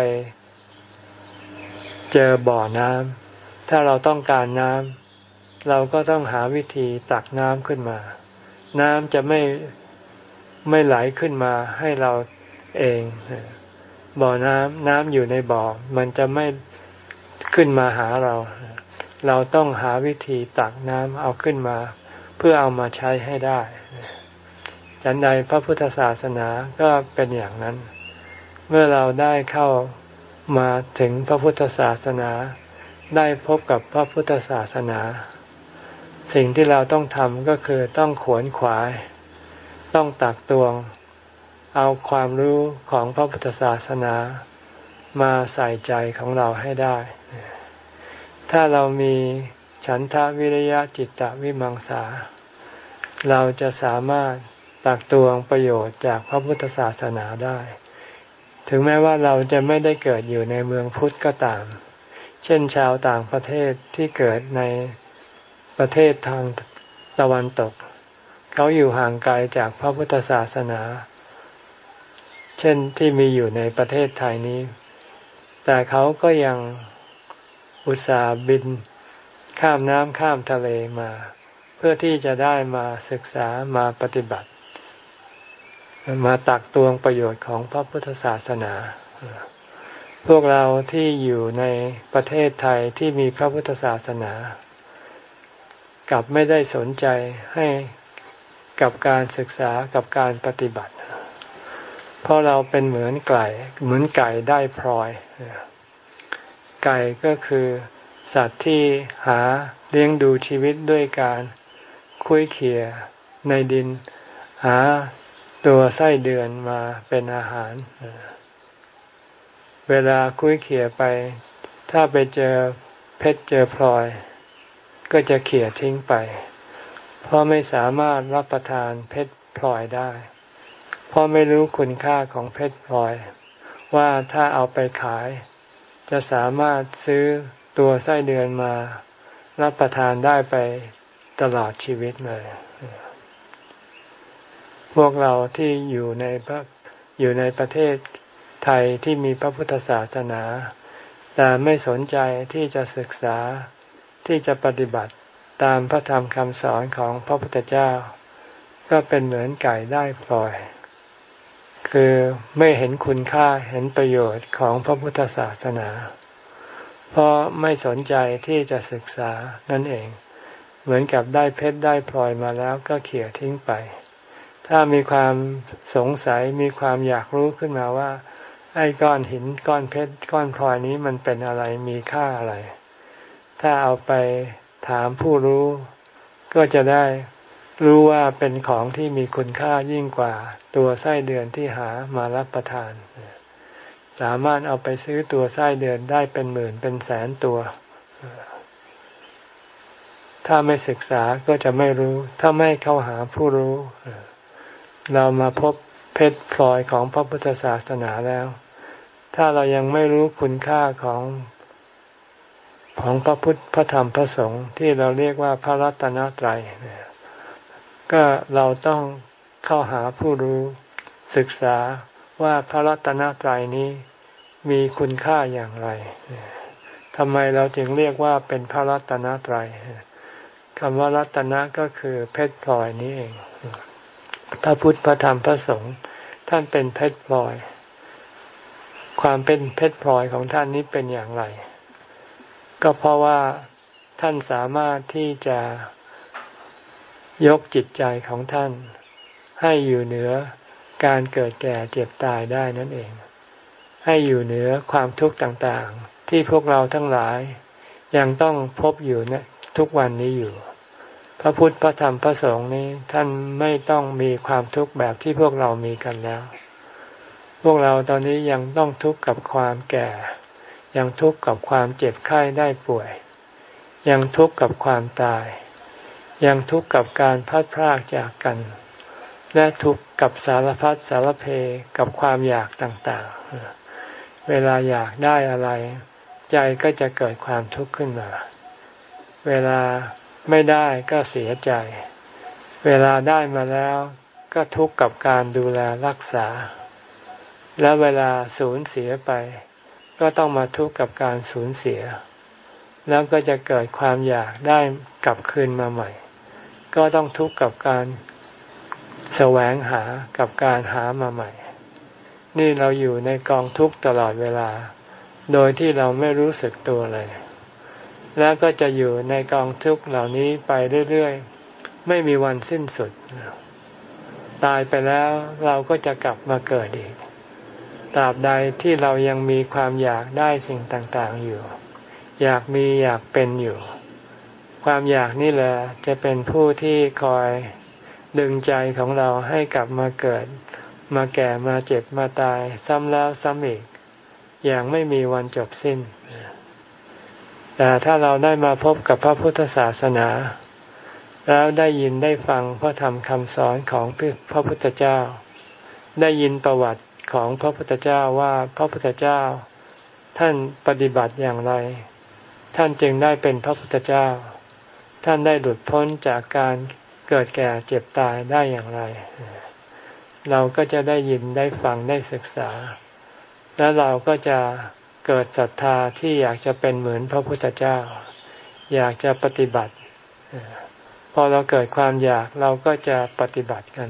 เจอบ่อน้ำ ถ้าเราต้องการน้ำเราก็ต้องหาวิธีตักน้ำขึ้นมา น้ำจะไม่ไม่ไหลขึ้นมาให้เราเอง บ่อน้ำน้ำอยู่ในบ่อ มันจะไม่ขึ้นมาหาเรา เราต้องหาวิธีตักน้ำเอาขึ้นมา เพื่อเอามาใช้ให้ได้จันใดพระพุทธศาสนาก็เป็นอย่างนั้น เมื่อเราได้เข้ามาถึงพระพุทธศาสนา ได้พบกับพระพุทธศาสนา สิ่งที่เราต้องทำก็คือต้องขวนขวาย ต้องตักตวง เอาความรู้ของพระพุทธศาสนามาใส่ใจของเราให้ได้ ถ้าเรามีฉันทะวิริยะจิตตวิมังสา เราจะสามารถตักตวงประโยชน์จากพระพุทธศาสนาได้ ถึงแม้ว่าเราจะไม่ได้เกิดอยู่ในเมืองพุทธก็ตาม เช่นชาวต่างประเทศที่เกิดในประเทศทางตะวันตก เขาอยู่ห่างไกลจากพระพุทธศาสนา เช่นที่มีอยู่ในประเทศไทยนี้ แต่เขาก็ยังอุตส่าห์บินข้ามน้ำข้ามทะเลมา เพื่อที่จะได้มาศึกษามาปฏิบัติ มาตักตวงประโยชน์ของพระพุทธศาสนา พวกเราที่อยู่ในประเทศไทยที่มีพระพุทธศาสนา กลับไม่ได้สนใจให้กับการศึกษากับการปฏิบัติ เพราะเราเป็นเหมือนไก่เหมือนไก่ได้พลอย ไก่ก็คือสัตว์ที่หาเลี้ยงดูชีวิตด้วยการคุยเขี่ยในดิน หาตัวไส้เดือนมาเป็นอาหารเเวลาคุยเขี่ยไป ถ้าไปเจอเพชรเจอพลอย ก็จะเขี่ยทิ้งไป เพราะไม่สามารถรับประทานเพชรพลอยได้ เพราะไม่รู้คุณค่าของเพชรพลอย ว่าถ้าเอาไปขาย จะสามารถซื้อตัวไส้เดือนมา รับประทานได้ไปตลอดชีวิตเลย พวกเราที่อยู่ในอยู่ในประเทศ ไทยที่มีพระพุทธศาสนา แต่ไม่สนใจที่จะศึกษาที่จะปฏิบัติตามพระธรรมคำสอนของพระพุทธเจ้า ก็เป็นเหมือนไก่ได้ปล่อย คือไม่เห็นคุณค่าเห็นประโยชน์ของพระพุทธศาสนา เพราะไม่สนใจที่จะศึกษานั่นเอง เหมือนกับได้เพชรได้พลอยมาแล้วก็เขี่ยทิ้งไป ถ้ามีความสงสัยมีความอยากรู้ขึ้นมาว่า ไอ้ก้อนหินก้อนเพชรก้อนพลอยนี้มันเป็นอะไรมีค่าอะไร ถ้าเอาไปถามผู้รู้ ก็จะได้รู้ว่าเป็นของที่มีคุณค่ายิ่งกว่าตัวไส้เดือนที่หามารับประทาน สามารถเอาไปซื้อตัวไส้เดือนได้เป็นหมื่นเป็นแสนตัว ถ้าไม่ศึกษาก็จะไม่รู้ ถ้าไม่เข้าหาผู้รู้ เรามาพบเพชรพลอยของพระพุทธศาสนาแล้ว ถ้าเรายังไม่รู้คุณค่าของของพระพุทธพระธรรมพระสงฆ์ที่เราเรียกว่าพระรัตนตรัยก็เราต้องเข้าหาผู้รู้ศึกษาว่าพระรัตนตรัยนี้มีคุณค่าอย่างไรทำไมเราจึงเรียกว่าเป็นพระรัตนตรัยคำว่ารัตนะก็คือเพชรพลอยนี้เองพระพุทธพระธรรมพระสงฆ์ท่านเป็นเพชรพลอย ความเป็นเพชรพลอยของท่านนี้เป็นอย่างไร ก็เพราะว่าท่านสามารถที่จะยกจิตใจของท่าน ให้อยู่เหนือการเกิดแก่เจ็บตายได้นั่นเอง ให้อยู่เหนือความทุกข์ต่างๆ ที่พวกเราทั้งหลาย ยังต้องพบอยู่นะทุกวันนี้อยู่ พระพุทธพระธรรมพระสงฆ์นี้ท่านไม่ต้องมีความทุกข์แบบที่พวกเรามีกันแล้ว พวกเราตอนนี้ยังต้องทุกข์กับความแก่ ยังทุกข์กับความเจ็บไข้ได้ป่วย ยังทุกข์กับความตาย ยังทุกข์กับการพัดพรากจากกัน และทุกข์กับสารพัดสารเพกับความอยากต่างๆ เวลาอยากได้อะไร ใจก็จะเกิดความทุกข์ขึ้นมา เวลาไม่ได้ก็เสียใจ เวลาได้มาแล้วก็ทุกข์กับการดูแลรักษา และเวลาสูญเสียไป ก็ต้องมาทุกข์กับการสูญเสีย แล้วก็จะเกิดความอยากได้กลับคืนมาใหม่ ก็ต้องทุกข์กับการแสวงหากับการหามาใหม่ นี่เราอยู่ในกองทุกข์ตลอดเวลา โดยที่เราไม่รู้สึกตัวเลย แล้วก็จะอยู่ในกองทุกข์เหล่านี้ไปเรื่อยๆ ไม่มีวันสิ้นสุด ตายไปแล้วเราก็จะกลับมาเกิดอีก ตราบใดที่เรายังมีความอยากได้สิ่งต่างๆอยู่ อยากมีอยากเป็นอยู่ ความอยากนี่แหละจะเป็นผู้ที่คอยดึงใจของเราให้กลับมาเกิด มาแก่มาเจ็บมาตายซ้ำแล้วซ้ำอีก อย่างไม่มีวันจบสิ้น แต่ถ้าเราได้มาพบกับพระพุทธศาสนา แล้วได้ยินได้ฟังพระธรรมคำสอนของพระพุทธเจ้าได้ยินประวัติ ของพระพุทธเจ้าว่าพระพุทธเจ้า ท่านปฏิบัติอย่างไร ท่านจึงได้เป็นพระพุทธเจ้า ท่านได้หลุดพ้นจากการเกิดแก่เจ็บตายได้อย่างไร เราก็จะได้ยินได้ฟังได้ศึกษา แล้วเราก็จะเกิดศรัทธาที่อยากจะเป็นเหมือนพระพุทธเจ้า อยากจะปฏิบัติ พอเราเกิดความอยากเราก็จะปฏิบัติกัน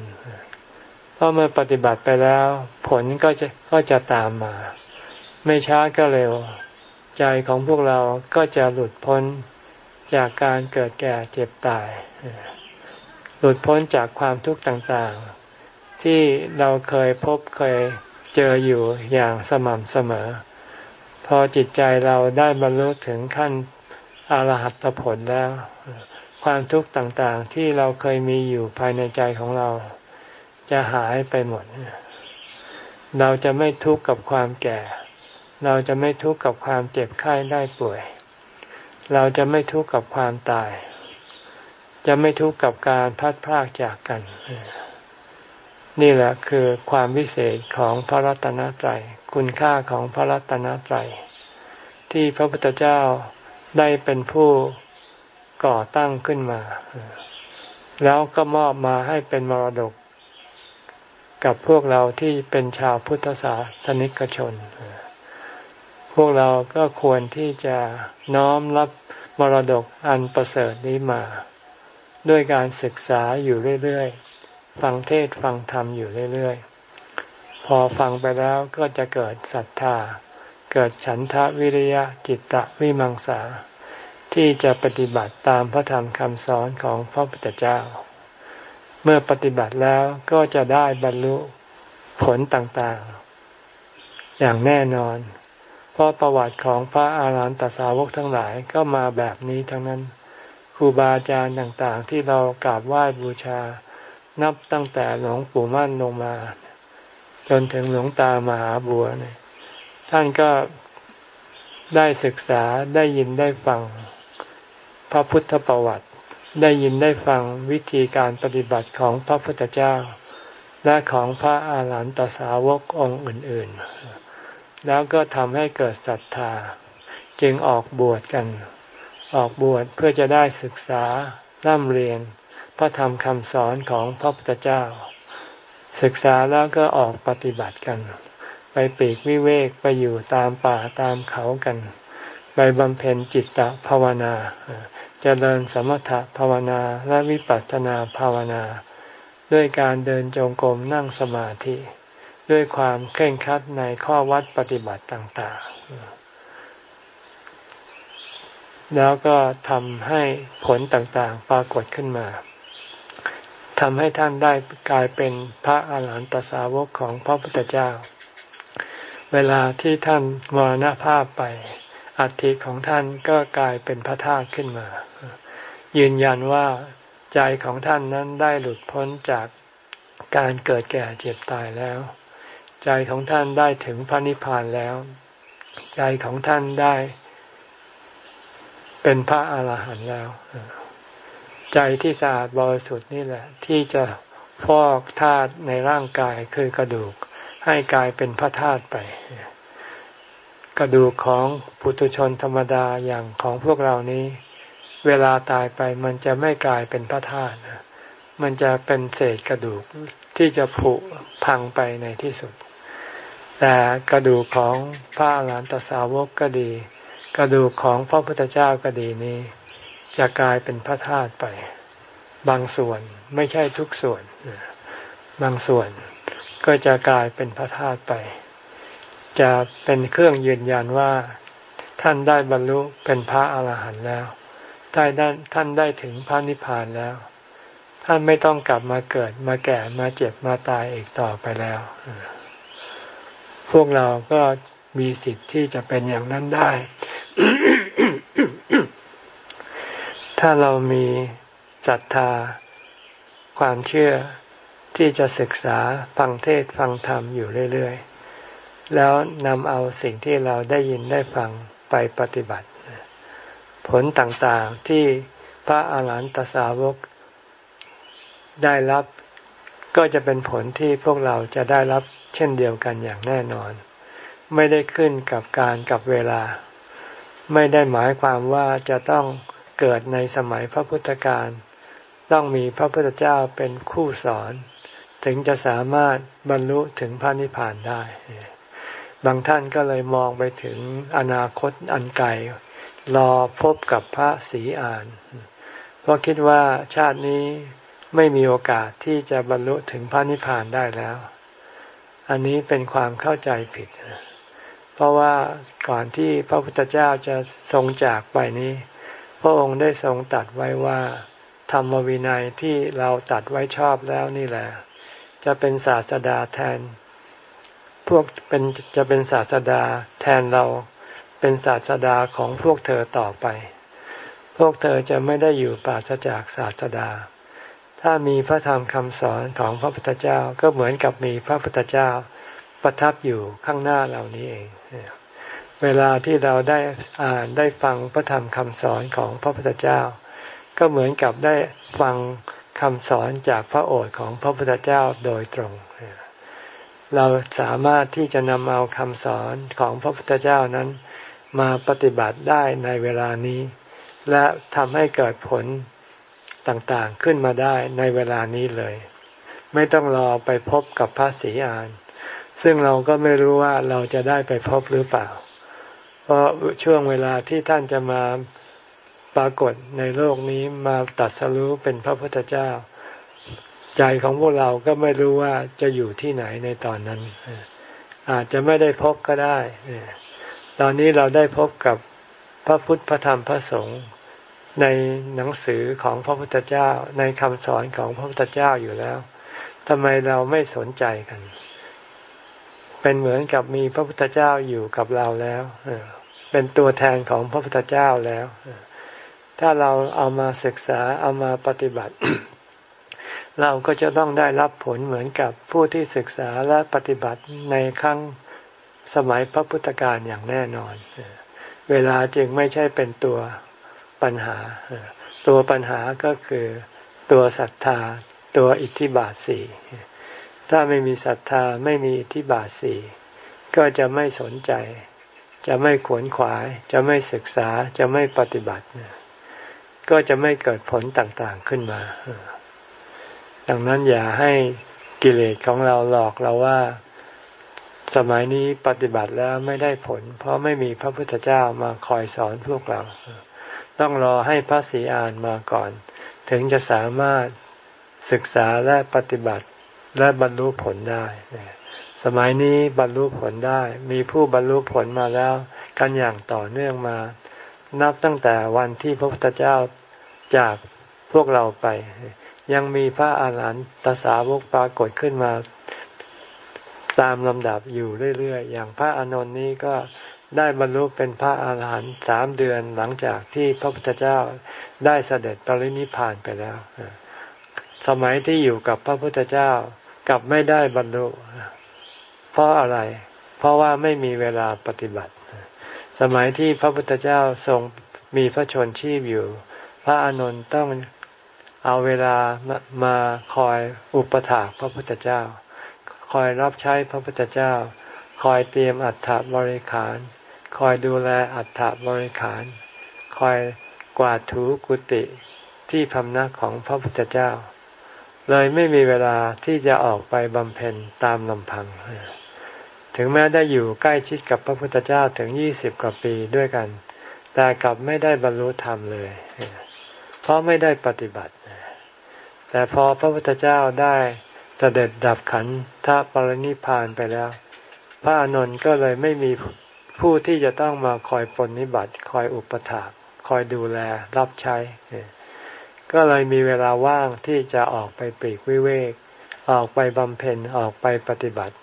เพราะเมื่อปฏิบัติไปแล้ว ผลก็จะก็จะตามมา ไม่ช้าก็เร็ว ใจของพวกเราก็จะหลุดพ้นจากการเกิดแก่เจ็บตาย หลุดพ้นจากความทุกข์ต่างๆ ที่เราเคยพบเคยเจออยู่อย่างสม่ำเสมอ พอจิตใจเราได้บรรลุถึงขั้นอรหัตผลแล้ว ความทุกข์ต่างๆ ที่เราเคยมีอยู่ภายในใจของเรา จะหายไปหมด เราจะไม่ทุกข์กับความแก่ เราจะไม่ทุกข์กับความเจ็บไข้ได้ป่วย เราจะไม่ทุกข์กับความตาย จะไม่ทุกข์กับการพัดพรากจากกัน นี่แหละคือความวิเศษของพระรัตนตรัย คุณค่าของพระรัตนตรัย ที่พระพุทธเจ้าได้เป็นผู้ก่อตั้งขึ้นมา แล้วก็มอบมาให้เป็นมรดก กับพวกเราที่เป็นชาวพุทธศาสนิกชน พวกเราก็ควรที่จะน้อมรับมรดกอันประเสริฐนี้มา ด้วยการศึกษาอยู่เรื่อยๆ ฟังเทศฟังธรรมอยู่เรื่อยๆ พอฟังไปแล้วก็จะเกิดศรัทธา เกิดฉันทะวิริยะจิตตะวิมังสาที่จะปฏิบัติตามพระธรรมคำสอนของพระพุทธเจ้า เมื่อปฏิบัติแล้วก็จะได้บรรลุผลต่างๆ อย่างแน่นอน เพราะประวัติของพระอาหารหันตสาวกทั้งหลายก็มาแบบนี้ทั้งนั้นครูบาอาจารย์ต่างๆ ที่เรากราบไหว้บูชา นับตั้งแต่หลวงปู่มั่นลงมา จนถึงหลวงตามหาบัวเนี่ยท่านก็ได้ศึกษาได้ยินได้ฟัง พระพุทธประวัติ ได้ยินได้ฟังวิธีการปฏิบัติของพระพุทธเจ้า และของพระอาหารหันตสาวกองค์อื่น ๆ แล้วก็ทำให้เกิดศรัทธา จึงออกบวชกัน ออกบวชเพื่อจะได้ศึกษาร่ำเรียน พระธรรมคำสอนของพระพุทธเจ้า ศึกษาแล้วก็ออกปฏิบัติกัน ไปปีกวิเวกไปอยู่ตามป่าตามเขากัน ไปบำเพ็ญจิตตภาวนา เจริญสมถะภาวนาและวิปัสสนาภาวนา ด้วยการเดินจงกรมนั่งสมาธิ ด้วยความเคร่งครัดในข้อวัดปฏิบัติต่างๆ แล้วก็ทำให้ผลต่างๆปรากฏขึ้นมาทำให้ท่านได้กลายเป็นพระอาหารหันตสาวกของพระพุทธเจ้า เวลาที่ท่านมรณภาพไป อัฐิของท่านก็กลายเป็นพระธาตุขึ้นมา ยืนยันว่าใจของท่านนั้นได้หลุดพ้นจากการเกิดแก่เจ็บตายแล้ว ใจของท่านได้ถึงพระนิพพานแล้ว ใจของท่านได้ เป็นพระอาหารหันต์แล้ว ใจที่สะอาดบริสุทธิ์นี่แหละ ที่จะฟอกธาตุในร่างกายคือกระดูก ให้กลายเป็นพระธาตุไป กระดูกของปุถุชนธรรมดาอย่างของพวกเรานี้ เวลาตายไปมันจะไม่กลายเป็นพระธาตุมันจะเป็นเศษกระดูกที่จะผุพังไปในที่สุด แต่กระดูกของพระอรหันตสาวกก็ดี กระดูกของพระพุทธเจ้าก็ดีนี้ จะกลายเป็นพระธาตุไป บางส่วนไม่ใช่ทุกส่วน บางส่วนก็จะกลายเป็นพระธาตุไป จะเป็นเครื่องยืนยันว่า ท่านได้บรรลุเป็นพระอาหารหันต์แล้วได้ท่านได้ถึงพระนิพพานแล้ว ท่านไม่ต้องกลับมาเกิดมาแก่มาเจ็บมาตายอีกต่อไปแล้ว พวกเราก็มีสิทธิ์ที่จะเป็นอย่างนั้นได้ ถ้าเรามีศรัทธา ความเชื่อที่จะศึกษาฟังเทศฟังธรรมอยู่เรื่อย ๆ แล้วนำเอาสิ่งที่เราได้ยินได้ฟังไปปฏิบัติ ผลต่างๆที่พระอาหารหันตสาวกได้รับก็จะเป็นผลที่พวกเราจะได้รับเช่นเดียวกันอย่างแน่นอน ไม่ได้ขึ้นกับการกับเวลา ไม่ได้หมายความว่าจะต้องเกิดในสมัยพระพุทธการต้องมีพระพุทธเจ้าเป็นคู่สอน ถึงจะสามารถบรรลุถึงพระนิพพานได้ บางท่านก็เลยมองไปถึงอนาคตอันไกลรอพบกับพระศรีอาน เพราะคิดว่าชาตินี้ไม่มีโอกาสที่จะบรรลุถึงพระนิพพานได้แล้ว อันนี้เป็นความเข้าใจผิด เพราะว่าก่อนที่พระพุทธเจ้าจะทรงจากไปนี้ พระองค์ได้ทรงตัดไว้ว่า ธรรมวินัยที่เราตัดไว้ชอบแล้วนี่แหละ จะเป็นศาสดาแทน พวกเป็นจะเป็นศาสดาแทนเราเป็นศาสดาของพวกเธอต่อไป พวกเธอจะไม่ได้อยู่ปราศจากศาสดา ถ้ามีพระธรรมคำสอนของพระพุทธเจ้าก็เหมือนกับมีพระพุทธเจ้าประทับอยู่ข้างหน้าเหล่านี้เอง เวลาที่เราได้อ่านได้ฟังพระธรรมคำสอนของพระพุทธเจ้า ก็เหมือนกับได้ฟังคำสอนจากพระโอษฐ์ของพระพุทธเจ้าโดยตรงเเราสามารถที่จะนำเอาคำสอนของพระพุทธเจ้านั้น มาปฏิบัติได้ในเวลานี้ และทำให้เกิดผลต่างๆขึ้นมาได้ในเวลานี้เลย ไม่ต้องรอไปพบกับพระศรีอาน ซึ่งเราก็ไม่รู้ว่าเราจะได้ไปพบหรือเปล่า เพราะช่วงเวลาที่ท่านจะมาปรากฏในโลกนี้มาตัดสรู้เป็นพระพุทธเจ้า ใจของพวกเราก็ไม่รู้ว่าจะอยู่ที่ไหนในตอนนั้น อาจจะไม่ได้พบก็ได้ ตอนนี้เราได้พบกับพระพุทธพระธรรมพระสงฆ์ในหนังสือของพระพุทธเจ้าในคำสอนของพระพุทธเจ้าอยู่แล้วทำไมเราไม่สนใจกัน เป็นเหมือนกับมีพระพุทธเจ้าอยู่กับเราแล้วเป็นตัวแทนของพระพุทธเจ้าแล้วถ้าเราเอามาศึกษาเอามาปฏิบัติ เราก็จะต้องได้รับผลเหมือนกับผู้ที่ศึกษาและปฏิบัติในครั้งสมัยพระพุทธการอย่างแน่นอน เวลาจึงไม่ใช่เป็นตัวปัญหา ตัวปัญหาก็คือตัวศรัทธา ตัวอิทธิบาทสี่ถ้าไม่มีศรัทธาไม่มีอิทธิบาทสี่ก็จะไม่สนใจ จะไม่ขวนขวาย จะไม่ศึกษาจะไม่ปฏิบัติ ก็จะไม่เกิดผลต่างๆขึ้นมา ดังนั้นอย่าให้กิเลสของเราหลอกเราว่า สมัยนี้ปฏิบัติแล้วไม่ได้ผล เพราะไม่มีพระพุทธเจ้ามาคอยสอนพวกเรา ต้องรอให้พระศรีอานมาก่อน ถึงจะสามารถศึกษาและปฏิบัติและบรรลุผลได้ สมัยนี้บรรลุผลได้ มีผู้บรรลุผลมาแล้ว กันอย่างต่อเนื่องมา นับตั้งแต่วันที่พระพุทธเจ้าจากพวกเราไป ยังมีพระอาหารหันตสาวกปรากฏขึ้นมา ตามลำดับอยู่เรื่อยๆ อย่างพระอานนท์นี้ก็ได้บรรลุเป็นพระอาหารหันต์สามเดือนหลังจากที่พระพุทธเจ้าได้เสด็จปรินิพพานไปแล้ว สมัยที่อยู่กับพระพุทธเจ้ากลับไม่ได้บรรลุ เพราะอะไร เพราะว่าไม่มีเวลาปฏิบัติ สมัยที่พระพุทธเจ้าทรงมีพระชนชีพอยู่ พระอานนท์ต้อง เอาเวลามาคอยอุปถากพระพุทธเจ้า คอยรับใช้พระพุทธเจ้า คอยเตรียมอัฏฐบริขาร คอยดูแลอัฏฐบริขาร คอยกวาดถูกุติที่พำนักของพระพุทธเจ้า เลยไม่มีเวลาที่จะออกไปบำเพ็ญตามลำพัง ถึงแม้ได้อยู่ใกล้ชิดกับพระพุทธเจ้าถึงยี่สิบกว่าปีด้วยกัน แต่กลับไม่ได้บรรลุธรรมเลย เพราะไม่ได้ปฏิบัติ แต่พอพระพุทธเจ้าได้เสด็จดับขันธปรินิพานไปแล้ว พระอานนท์ก็เลยไม่มีผู้ที่จะต้องมาคอยปนนิบัติ คอยอุปถากคอยดูแลรับใช้ ก็เลยมีเวลาว่างที่จะออกไปปีกวิเวก ออกไปบำเพ็ญออกไปปฏิบัติ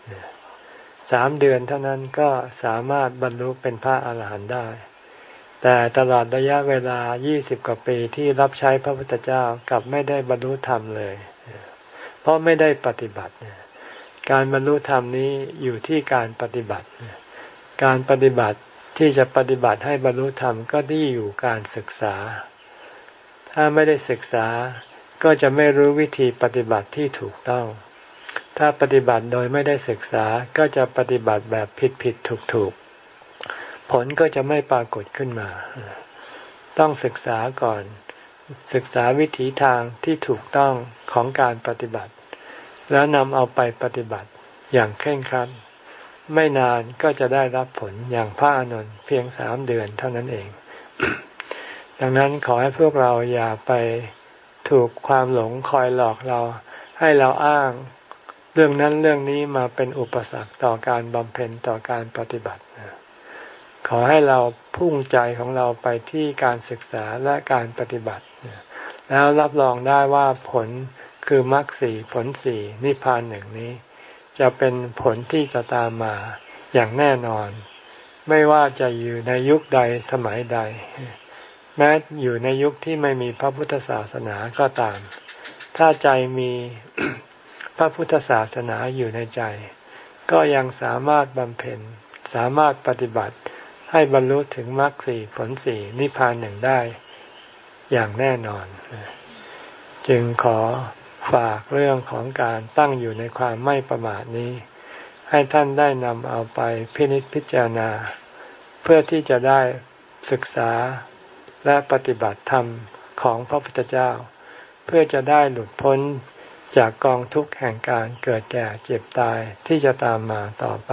สามเดือนเท่านั้นก็สามารถบรรลุเป็นพระอาหารหันต์ได้ แต่ตลอดระยะเวลา 20 กว่าปีที่รับใช้พระพุทธเจ้ากลับไม่ได้บรรลุธรรมเลย เพราะไม่ได้ปฏิบัติ การบรรลุธรรมนี้อยู่ที่การปฏิบัติ การปฏิบัติที่จะปฏิบัติให้บรรลุธรรมก็ที่อยู่การศึกษา ถ้าไม่ได้ศึกษาก็จะไม่รู้วิธีปฏิบัติที่ถูกต้อง ถ้าปฏิบัติโดยไม่ได้ศึกษาก็จะปฏิบัติแบบผิดผิดถูกถูก ผลก็จะไม่ปรากฏขึ้นมา ต้องศึกษาก่อน ศึกษาวิถีทางที่ถูกต้องของการปฏิบัติ แล้วนำเอาไปปฏิบัติอย่างเคร่งครัด ไม่นานก็จะได้รับผลอย่างพระอนุนเพียงสามเดือนเท่านั้นเอง ดังนั้นขอให้พวกเราอย่าไปถูกความหลงคอยหลอกเรา ให้เราอ้างเรื่องนั้นเรื่องนี้มาเป็นอุปสรรคต่อการบำเพ็ญต่อการปฏิบัติ ขอให้เราพุ่งใจของเราไปที่การศึกษาและการปฏิบัติ แล้วรับรองได้ว่าผลคือมรรคสี่ผลสี่นิพพานหนึ่งนี้ จะเป็นผลที่จะตามมาอย่างแน่นอน ไม่ว่าจะอยู่ในยุคใดสมัยใด แม้อยู่ในยุคที่ไม่มีพระพุทธศาสนาก็ตาม ถ้าใจมีพระพุทธศาสนาอยู่ในใจ ก็ยังสามารถบำเพ็ญสามารถปฏิบัติ ให้บรรลุถึงมรรคสี่ผลสี่นิพพานหนึ่งได้อย่างแน่นอน จึงขอฝากเรื่องของการตั้งอยู่ในความไม่ประมาทนี้ ให้ท่านได้นำเอาไปพินิจพิจารณา เพื่อที่จะได้ศึกษาและปฏิบัติธรรมของพระพุทธเจ้า เพื่อจะได้หลุดพ้นจากกองทุกข์แห่งการเกิดแก่เจ็บตายที่จะตามมาต่อไป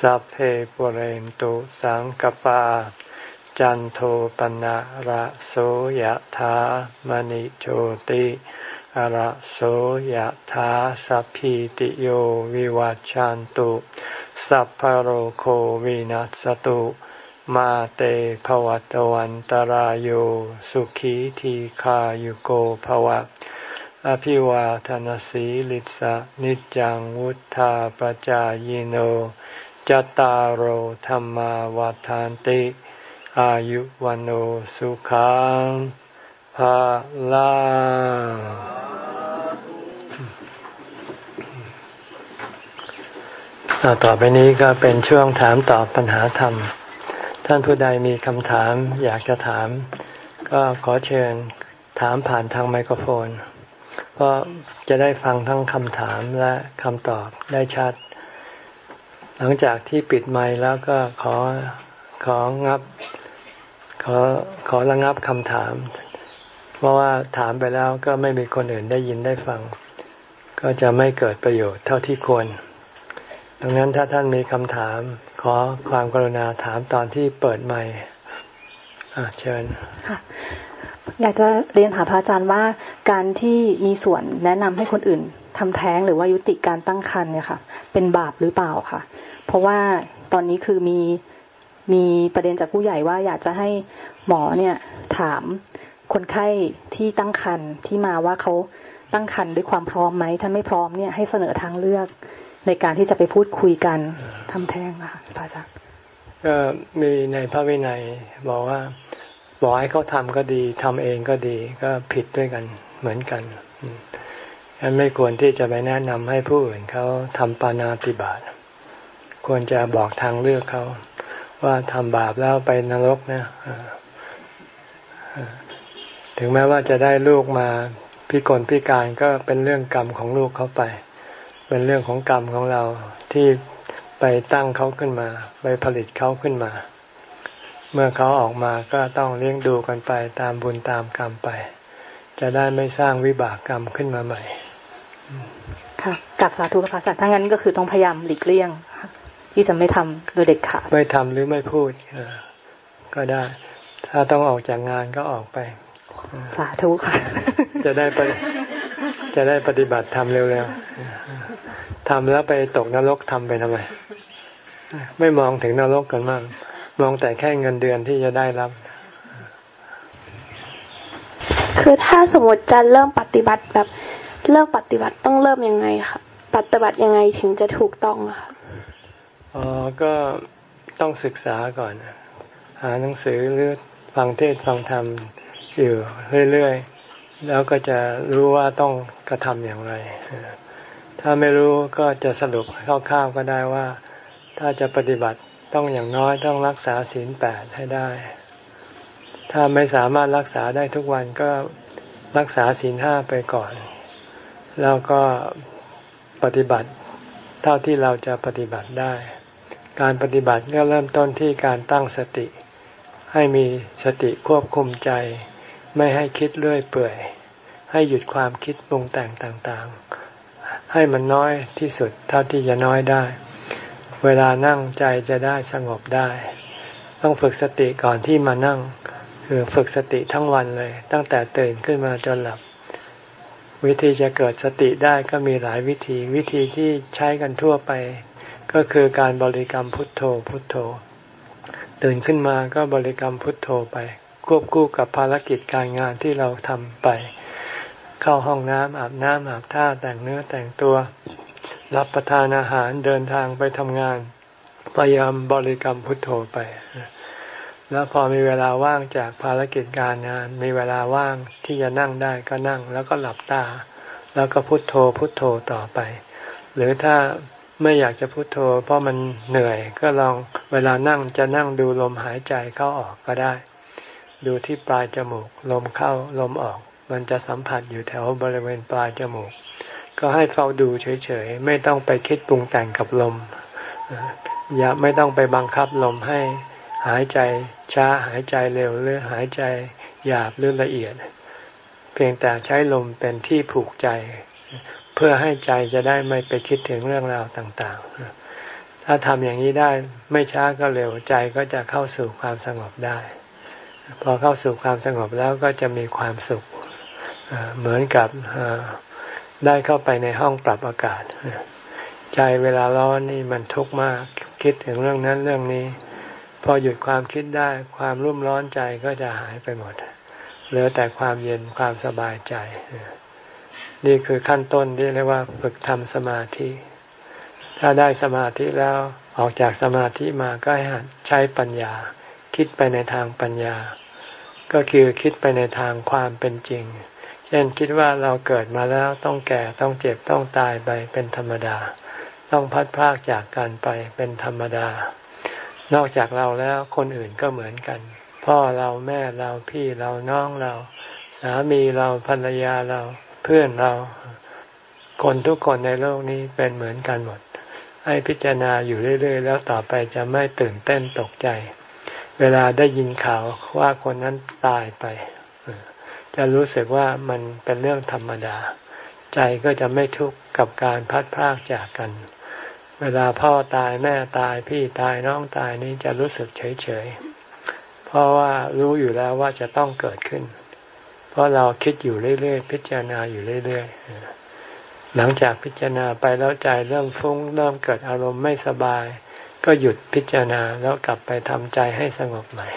สัพเพปุเรนตุสังกปา จันโทปนะระโสยะถามณิโชติระโสยถาสัพพิติโยวิวัจจันตุสัพพโรโควินัสตุมาเตภวัตวันตารโยสุขีทีขายุโกภวะ อภิวาทนสีลิสะนิจังวุธาปจายโน จตารโหธรรมาวาทานติ อายุวันโอสุขังภาลังต่อไปนี้ก็เป็นช่วงถามตอบปัญหาธรรม ท่านผู้ใดมีคำถามอยากจะถาม ก็ขอเชิญถามผ่านทางไมโครโฟน เพราะจะได้ฟังทั้งคำถามและคำตอบได้ชัด ลังจากที่ปิดไมค์แล้วก็ขอของับขอขอระงับคำถาม เพราะว่าถามไปแล้วก็ไม่มีคนอื่นได้ยินได้ฟัง ก็จะไม่เกิดประโยชน์เท่าที่ควร ดังนั้นถ้าท่านมีคำถาม ขอความกรุณาถามตอนที่เปิดใหม่เชิญค่ะอยากจะเรียนถาพระอาจารย์ว่าการที่มีส่วนแนะนำให้คนอื่นทำแท้งหรือว่ายุติการตั้งครรภ์เนี่ยค่ะ เป็นบาปหรือเปล่าค่ะ เพราะว่าตอนนี้คือมีมีประเด็นจากผู้ใหญ่ว่าอยากจะให้หมอเนี่ยถามคนไข้ที่ตั้งครรภ์ที่มาว่าเขาตั้งครรภ์ด้วยความพร้อมไหมถ้าไม่พร้อมเนี่ยให้เสนอทางเลือกในการที่จะไปพูดคุยกันทำแท้งนะคะพระอาจารย์ก็มีในพระวินัยบอกว่าบอกให้เขาทำก็ดีทำเองก็ดีก็ผิดด้วยกันเหมือนกันฉันไม่ควรที่จะไปแนะนำให้ผู้อื่นเขาทำปานาติบาต ควรจะบอกทางเลือกเขา ว่าทำบาปแล้วไปนรกนะถึงแม้ว่าจะได้ลูกมาพิกลพิการก็เป็นเรื่องกรรมของลูกเขาไป เป็นเรื่องของกรรมของเราที่ไปตั้งเขาขึ้นมา ไปผลิตเขาขึ้นมา เมื่อเขาออกมาก็ต้องเลี้ยงดูกันไปตามบุญตามกรรมไป จะได้ไม่สร้างวิบากกรรมขึ้นมาใหม่ ค่ะกับสาธุกับพระสัตว์ถ้างั้นก็คือต้องพยายามหลีกเลี่ยง ที่จะไม่ทำโดยเด็ดขาดไม่ทำหรือไม่พูดก็ได้ ถ้าต้องออกจากงานก็ออกไป สาธุค่ะ จะได้ไปจะได้ปฏิบัติทำเร็วๆทำแล้วไปตกนรกทำไปทำไม ไม่มองถึงนรกกันมาก มองแต่แค่เงินเดือนที่จะได้รับ คือถ้าสมมติจะเริ่มปฏิบัติแบบ เริ่มปฏิบัติต้องเริ่มยังไงคะปฏิบัติยังไงถึงจะถูกต้องคะ ออก็ต้องศึกษาก่อน หาหนังสือหรือฟังเทศฟังธรรมอยู่เรื่อยๆ แล้วก็จะรู้ว่าต้องกระทำอย่างไร ถ้าไม่รู้ก็จะสรุปคร่าวๆก็ได้ว่า ถ้าจะปฏิบัติต้องอย่างน้อยต้องรักษาศีลแปดให้ได้ ถ้าไม่สามารถรักษาได้ทุกวันก็รักษาศีลห้าไปก่อน แล้วก็ปฏิบัติเท่าที่เราจะปฏิบัติได้ การปฏิบัติก็เริ่มต้นที่การตั้งสติ ให้มีสติควบคุมใจ ไม่ให้คิดเรื่อยเปื่อย ให้หยุดความคิดปรุงแต่งต่างๆ ให้มันน้อยที่สุดเท่าที่จะน้อยได้ เวลานั่งใจจะได้สงบได้ ต้องฝึกสติก่อนที่มานั่ง คือฝึกสติทั้งวันเลย ตั้งแต่ตื่นขึ้นมาจนหลับวิธีจะเกิดสติได้ก็มีหลายวิธีวิธีที่ใช้กันทั่วไป ก็คือการบริกรรมพุทโธพุทโธ ตื่นขึ้นมาก็บริกรรมพุทโธไป ควบคู่กับภารกิจการงานที่เราทำไป เข้าห้องน้ำอาบน้ำอาบท่าแต่งเนื้อแต่งตัว รับประทานอาหารเดินทางไปทำงาน พยายามบริกรรมพุทโธไป แล้วพอมีเวลาว่างจากภารกิจการงาน มีเวลาว่างที่จะนั่งได้ก็นั่งแล้วก็หลับตา แล้วก็พุทโธพุทโธต่อไป หรือถ้า ไม่อยากจะพุโทโธ เพราะมันเหนื่อยก็ลองเวลานั่งจะนั่งดูลมหายใจเข้าออกก็ได้ ดูที่ปลายจมูก ลมเข้าลมออก มันจะสัมผัสอยู่แถวบริเวณปลายจมูก ก็ให้เฝ้าดูเฉยๆ ไม่ต้องไปคิดปรุงแต่งกับลม อย่าไม่ต้องไปบังคับลมให้หายใจช้าหายใจเร็วหรือหายใจหยาบหรือละเอียด เพียงแต่ใช้ลมเป็นที่ผูกใจ เพื่อให้ใจจะได้ไม่ไปคิดถึงเรื่องราวต่างๆ ถ้าทำอย่างนี้ได้ไม่ช้าก็เร็วใจก็จะเข้าสู่ความสงบได้ พอเข้าสู่ความสงบแล้วก็จะมีความสุข เหมือนกับได้เข้าไปในห้องปรับอากาศ ใจเวลาร้อนนี่มันทุกข์มาก คิดถึงเรื่องนั้นเรื่องนี้ พอหยุดความคิดได้ความรุ่มร้อนใจก็จะหายไปหมด เหลือแต่ความเย็นความสบายใจ นี่คือขั้นต้นที่เรียกว่าฝึกทำสมาธิ ถ้าได้สมาธิแล้วออกจากสมาธิมาก็ให้ใช้ปัญญา คิดไปในทางปัญญา ก็คือคิดไปในทางความเป็นจริง เช่นคิดว่าเราเกิดมาแล้วต้องแก่ต้องเจ็บต้องตายไปเป็นธรรมดา ต้องพัดพรากจากกันไปเป็นธรรมดา นอกจากเราแล้วคนอื่นก็เหมือนกัน พ่อเราแม่เราพี่เราน้องเรา สามีเราภรรยาเรา เพื่อนเรา คนทุกคนในโลกนี้เป็นเหมือนกันหมด ให้พิจารณาอยู่เรื่อย ๆ แล้วต่อไปจะไม่ตื่นเต้นตกใจ เวลาได้ยินข่าวว่าคนนั้นตายไป จะรู้สึกว่ามันเป็นเรื่องธรรมดา ใจก็จะไม่ทุกข์กับการพัดพรากจากกัน เวลาพ่อตายแม่ตายพี่ตายน้องตายนี้จะรู้สึกเฉยเฉยเพราะว่ารู้อยู่แล้วว่าจะต้องเกิดขึ้น เพราะเราคิดอยู่เรื่อยๆ พิจารณาอยู่เรื่อยๆ หลังจากพิจารณาไปแล้วใจเริ่มฟุ้ง เริ่มเกิดอารมณ์ไม่สบาย ก็หยุดพิจารณาแล้วกลับไปทำใจให้สงบใหม่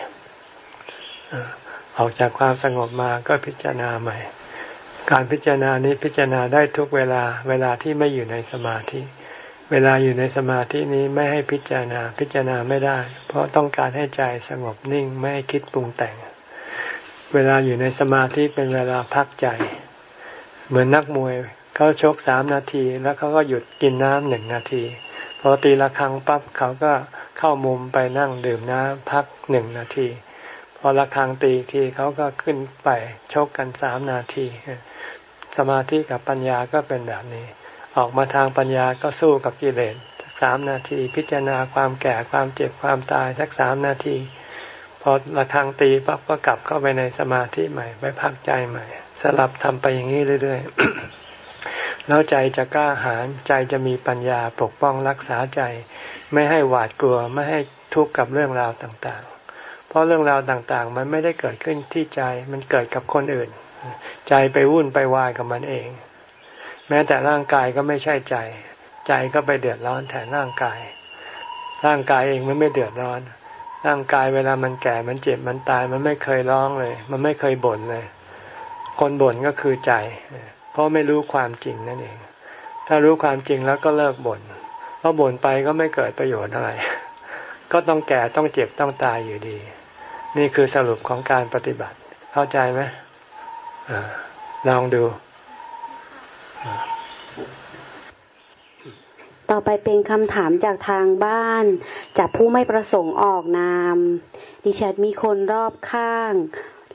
ออกจากความสงบมาก็พิจารณาใหม่ การพิจารณานี้พิจารณาได้ทุกเวลา เวลาที่ไม่อยู่ในสมาธิ เวลาอยู่ในสมาธินี้ไม่ให้พิจารณาพิจารณาไม่ได้ เพราะต้องการให้ใจสงบนิ่งไม่ให้คิดปรุงแต่ง เวลาอยู่ในสมาธิเป็นเวลาพักใจ เหมือนนักมวยเขาชกสามนาที แล้วเขาก็หยุดกินน้ำหนึ่งนาทีพอตีละครั้งปั๊บเขาก็เข้ามุมไปนั่งดื่มน้ำพักหนึ่งนาที พอละครั้งตีทีเขาก็ขึ้นไปชกกันสามนาที สมาธิกับปัญญาก็เป็นแบบนี้ ออกมาทางปัญญาก็สู้กับกิเลสสามนาที พิจารณาความแก่ความเจ็บความตายสักสามนาที อละทางตีปั๊บก็กลับเข้าไปในสมาธิใหม่ไปพักใจใหม่ สลับทำไปอย่างนี้เรื่อยๆแล้วใจจะกล้าหาญใจจะมีปัญญาปกป้องรักษาใจ ไม่ให้หวาดกลัวไม่ให้ทุกข์กับเรื่องราวต่างๆ เพราะเรื่องราวต่างๆ มันไม่ได้เกิดขึ้นที่ใจมันเกิดกับคนอื่น ใจไปวุ่นไปวายกับมันเอง แม้แต่ร่างกายก็ไม่ใช่ใจ ใจก็ไปเดือดร้อนแทนร่างกาย ร่างกายเองมันไม่เดือดร้อน ร่างกายเวลามันแก่มันเจ็บมันตาย มันไม่เคยร้องเลย มันไม่เคยบ่นเลย คนบ่นก็คือใจ เพราะไม่รู้ความจริงนั่นเอง ถ้ารู้ความจริงแล้วก็เลิกบ่นเพราะบ่นไปก็ไม่เกิดประโยชน์อะไร ก็ต้องแก่ต้องเจ็บต้องตายอยู่ดี นี่คือสรุปของการปฏิบัติ เข้าใจไหมอลองดู ต่อไปเป็นคำถามจากทางบ้าน จากผู้ไม่ประสงค์ออกนาม ดิฉันมีคนรอบข้าง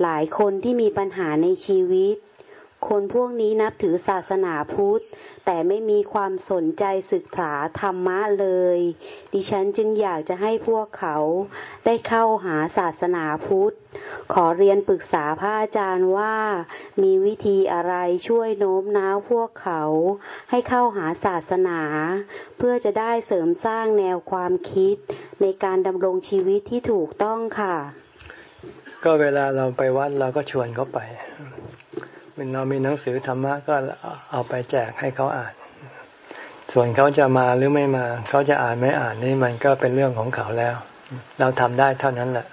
หลายคนที่มีปัญหาในชีวิต คนพวกนี้นับถือศาสนาพุทธ แต่ไม่มีความสนใจศึกษาธรรมะเลย ดิฉันจึงอยากจะให้พวกเขาได้เข้าหาศาสนาพุทธ ขอเรียนปรึกษาพระอาจารย์ว่า มีวิธีอะไรช่วยโน้มน้าวพวกเขา ให้เข้าหาศาสนา เพื่อจะได้เสริมสร้างแนวความคิด ในการดำรงชีวิตที่ถูกต้องค่ะ ก็เวลาเราไปวัดเราก็ชวนเขาไป เรามีหนังสือธรรมะก็เอาไปแจกให้เขาอ่าน ส่วนเขาจะมาหรือไม่มา เขาจะอ่านไม่อ่านนี่มันก็เป็นเรื่องของเขาแล้ว เราทำได้เท่านั้นแหละ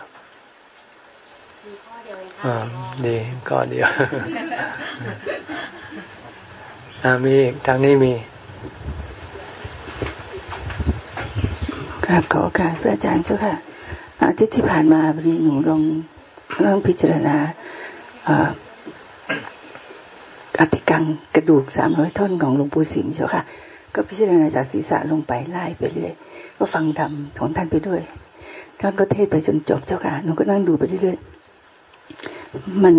อ่าดีก็เดียวอ่ามีทางนี้มีครับขอการพระอาจารย์เจ้าค่ะอาทิตย์ที่ผ่านมาพอดีหนูลองเรื่องพิจารณา อธิกังกระดูกสามร้อยท่อนของหลวงปู่สิมเจ้าค่ะ ก็พิจารณาจากศีรษะลงไปไล่ไปเรื่อยก็ฟังธรรมของท่านไปด้วยท่านก็เทศไปจนจบเจ้าค่ะหนูก็นั่งดูไปเรื่อยมัน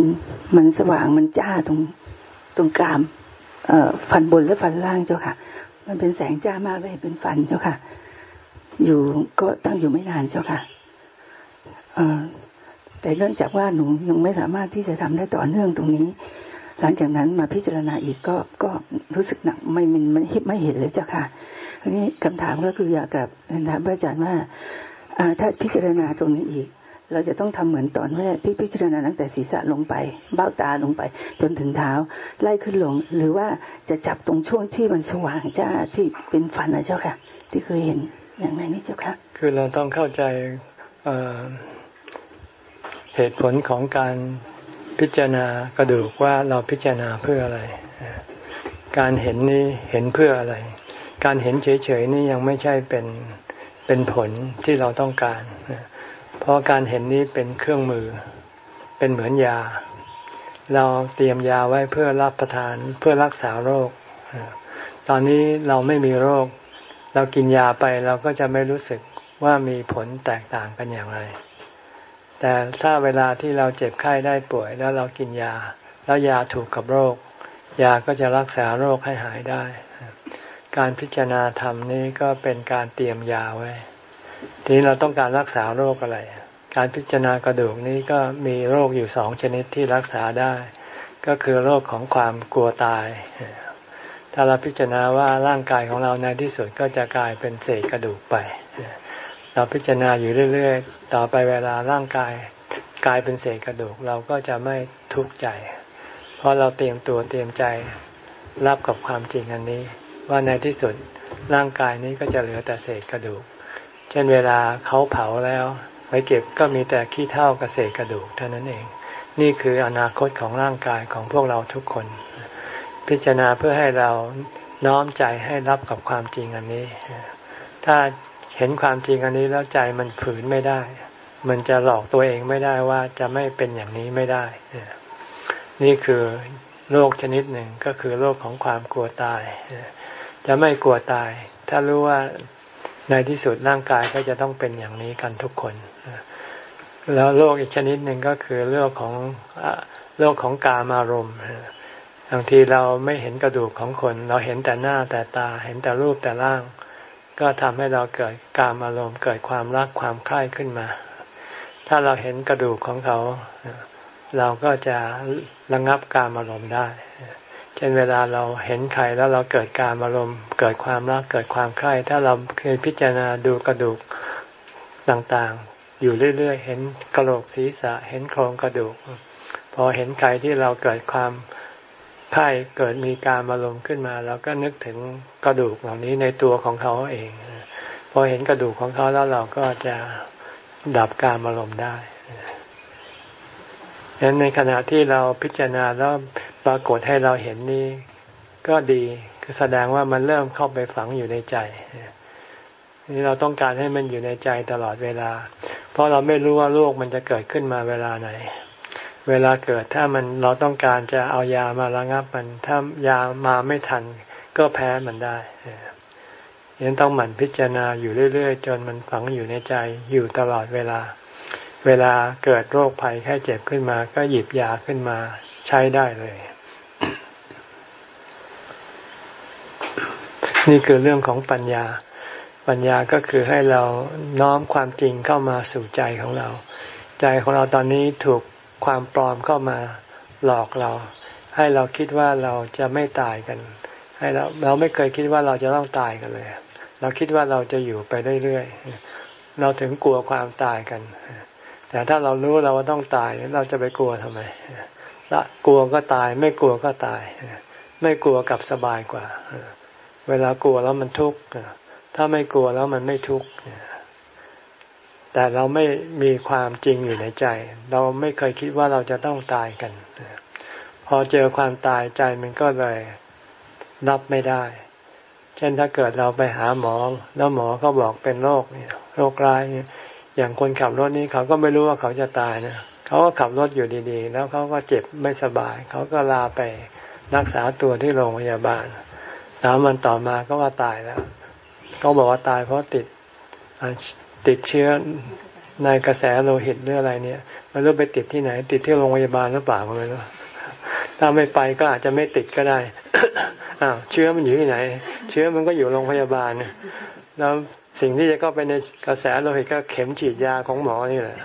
มันสว่างมันจ้าตรงตรงกรามเอ่อฟันบนและฟันล่างเจ้าค่ะ มันเป็นแสงจ้ามากเลยเป็นฟันเจ้าค่ะ อยู่ก็ตั้งอยู่ไม่นานเจ้าค่ะเอ่อแต่เนื่องจากว่าหนูยังไม่สามารถที่จะทำได้ต่อเนื่องตรงนี้ หลังจากนั้นมาพิจารณาอีกก็ก็รู้สึกหนักไม่มันมันไม่เห็นเลยเจ้าค่ะทีนี้คำถามก็คืออยากกับถามพระอาจารย์ว่าถ้าพิจารณาตรงนี้อีก เราจะต้องทำเหมือนตอนแรกที่พิจารณาตั้งแต่ศีรษะลงไป เบ้าตาลงไป จนถึงเท้าไล่ขึ้นลง หรือว่าจะจับตรงช่วงที่มันสว่างจ้าที่เป็นฟันนะเจ้าค่ะ ที่เคยเห็นอย่างไรนี่เจ้าค่ะ คือเราต้องเข้าใจเหตุผลของการ พิจารณากระดูกว่าเราพิจารณาเพื่ออะไร การเห็นนี้เห็นเพื่ออะไร การเห็นเฉยๆนี่ยังไม่ใช่เป็นเป็นผลที่เราต้องการ เพราะการเห็นนี้เป็นเครื่องมือ เป็นเหมือนยา เราเตรียมยาไว้เพื่อรับประทานเพื่อรักษาโรค ตอนนี้เราไม่มีโรค เรากินยาไปเราก็จะไม่รู้สึกว่ามีผลแตกต่างกันอย่างไร แต่ถ้าเวลาที่เราเจ็บไข้ได้ป่วย แล้วเรากินยา แล้วยาถูกกับโรค ยาก็จะรักษาโรคให้หายได้ การพิจารณาธรรมนี้ก็เป็นการเตรียมยาไว้ ทีนี้เราต้องการรักษาโรคอะไร การพิจารณากระดูกนี้ก็มีโรคอยู่สองชนิดที่รักษาได้ ก็คือโรคของความกลัวตาย ถ้าเราพิจารณาว่าร่างกายของเราในที่สุดก็จะกลายเป็นเศษกระดูกไป เราพิจารณาอยู่เรื่อย ๆ ต่อไปเวลาร่างกายกลายเป็นเศษกระดูกเราก็จะไม่ทุกข์ใจ เพราะเราเตรียมตัวเตรียมใจรับกับความจริงอันนี้ ว่าในที่สุดร่างกายนี้ก็จะเหลือแต่เศษกระดูก เช่นเวลาเขาเผาแล้วไปเก็บก็มีแต่ขี้เท่ากับเศษกระดูกเท่านั้นเอง นี่คืออนาคตของร่างกายของพวกเราทุกคน พิจารณาเพื่อให้เราน้อมใจให้รับกับความจริงอันนี้ ถ้า เห็นความจริงอันนี้แล้วใจมันฝืนไม่ได้ มันจะหลอกตัวเองไม่ได้ว่าจะไม่เป็นอย่างนี้ไม่ได้ นี่คือโรคชนิดหนึ่งก็คือโรคของความกลัวตาย จะไม่กลัวตาย ถ้ารู้ว่าในที่สุดร่างกายก็จะต้องเป็นอย่างนี้กันทุกคน แล้วโรคอีกชนิดหนึ่งก็คือโรคของโรคของกามารมณ์บางทีเราไม่เห็นกระดูกของคน เราเห็นแต่หน้าแต่ตา เห็นแต่รูปแต่ร่าง ก็ทำให้เราเกิดกามอารมณ์เกิดความรักความใคร่ขึ้นมา ถ้าเราเห็นกระดูกของเขา เราก็จะระงับกามอารมณ์ได้ เช่นเวลาเราเห็นใครแล้วเราเกิดการอารมณ์เกิดความรักเกิดความใคร่ ถ้าเราเคยพิจารณาดูกระดูกต่างๆ อยู่เรื่อยๆ เห็นกระโหลกศีรษะ เห็นโครงกระดูก พอเห็นใครที่เราเกิดความ ไข้เกิดมีการอารมณ์ขึ้นมาเราก็นึกถึงกระดูกเหล่านี้ในตัวของเขาเองพอเห็นกระดูกของเขาแล้วเราก็จะดับการอารมณ์ได้ดังนั้นในขณะที่เราพิจารณาแล้วปรากฏให้เราเห็นนี่ก็ดีคือแสดงว่ามันเริ่มเข้าไปฝังอยู่ในใจนี่เราต้องการให้มันอยู่ในใจตลอดเวลา เพราะเราไม่รู้ว่าโรคมันจะเกิดขึ้นมาเวลาไหน เวลาเกิดถ้ามันเราต้องการจะเอายามาระงับมัน ถ้ายามาไม่ทัน ก็แพ้มันได้ยังต้องหมั่นพิจารณาอยู่เรื่อย ๆ จนมันฝังอยู่ในใจอยู่ตลอดเวลา เวลาเกิดโรคภัยแค่เจ็บขึ้นมา ก็หยิบยาขึ้นมาใช้ได้เลย นี่คือเรื่องของปัญญา ปัญญาก็คือให้เราน้อมความจริงเข้ามาสู่ใจของเรา ใจของเราตอนนี้ถูก ความปลอมเข้ามาหลอกเรา ให้เราคิดว่าเราจะไม่ตายกัน ให้เราเราไม่เคยคิดว่าเราจะต้องตายกันเลย เราคิดว่าเราจะอยู่ไปเรื่อยๆเราถึงกลัวความตายกัน แต่ถ้าเรารู้เราว่าต้องตายเราจะไปกลัวทำไมละกลัวก็ตาย ไม่กลัวก็ตาย ไม่กลัวกับสบายกว่า เวลากลัวแล้วมันทุกข์ถ้าไม่กลัวแล้วมันไม่ทุกข์ แต่เราไม่มีความจริงอยู่ในใจ เราไม่เคยคิดว่าเราจะต้องตายกัน พอเจอความตายใจมันก็เลยรับไม่ได้ เช่นถ้าเกิดเราไปหาหมอ แล้วหมอเขาบอกเป็นโรคเนี่ยโรคร้ายเนี่ยอย่างคนขับรถนี้เขาก็ไม่รู้ว่าเขาจะตายนะเขาก็ขับรถอยู่ดีๆ แล้วเขาก็เจ็บไม่สบาย เขาก็ลาไปรักษาตัวที่โรงพยาบาลสามวันต่อมาก็ว่าตายแล้ว เขาบอกว่าตายเพราะติด ติดเชื้อในกระแสโลหิตหรืออะไรเนี่ยไม่รู้ไปติดที่ไหน ติดที่โรงพยาบาลหรือเปล่าไม่รู้ถ้าไม่ไปก็อาจจะไม่ติดก็ได้อ้าวเชื้อมันอยู่ที่ไหน เชื้อมันก็อยู่โรงพยาบาลเนี่ยแล้วสิ่งที่จะเข้าไปในกระแสโลหิตก็เข็มฉีดยาของหมอนี่แหละ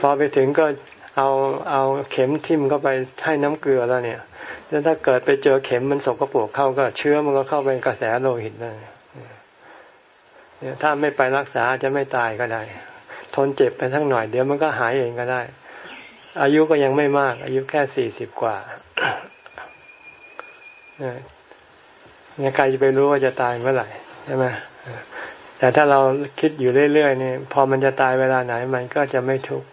พอไปถึงก็เอาเอาเข็มทิ่มเข้าไปให้น้ำเกลือแล้วเนี่ย แล้วถ้าเกิดไปเจอเข็มมันสกปรกเข้าก็เชื้อมันก็เข้าไปกระแสโลหิตเลย ถ้าไม่ไปรักษาจะไม่ตายก็ได้ ทนเจ็บไปทั้งหน่อยเดี๋ยวมันก็หายเองก็ได้ อายุก็ยังไม่มาก อายุแค่สี่สิบกว่าเนี่ยใครจะไปรู้ว่าจะตายเมื่อไหร่ใช่ไหมแต่ถ้าเราคิดอยู่เรื่อยๆนี่พอมันจะตายเวลาไหน มันก็จะไม่ทุกข์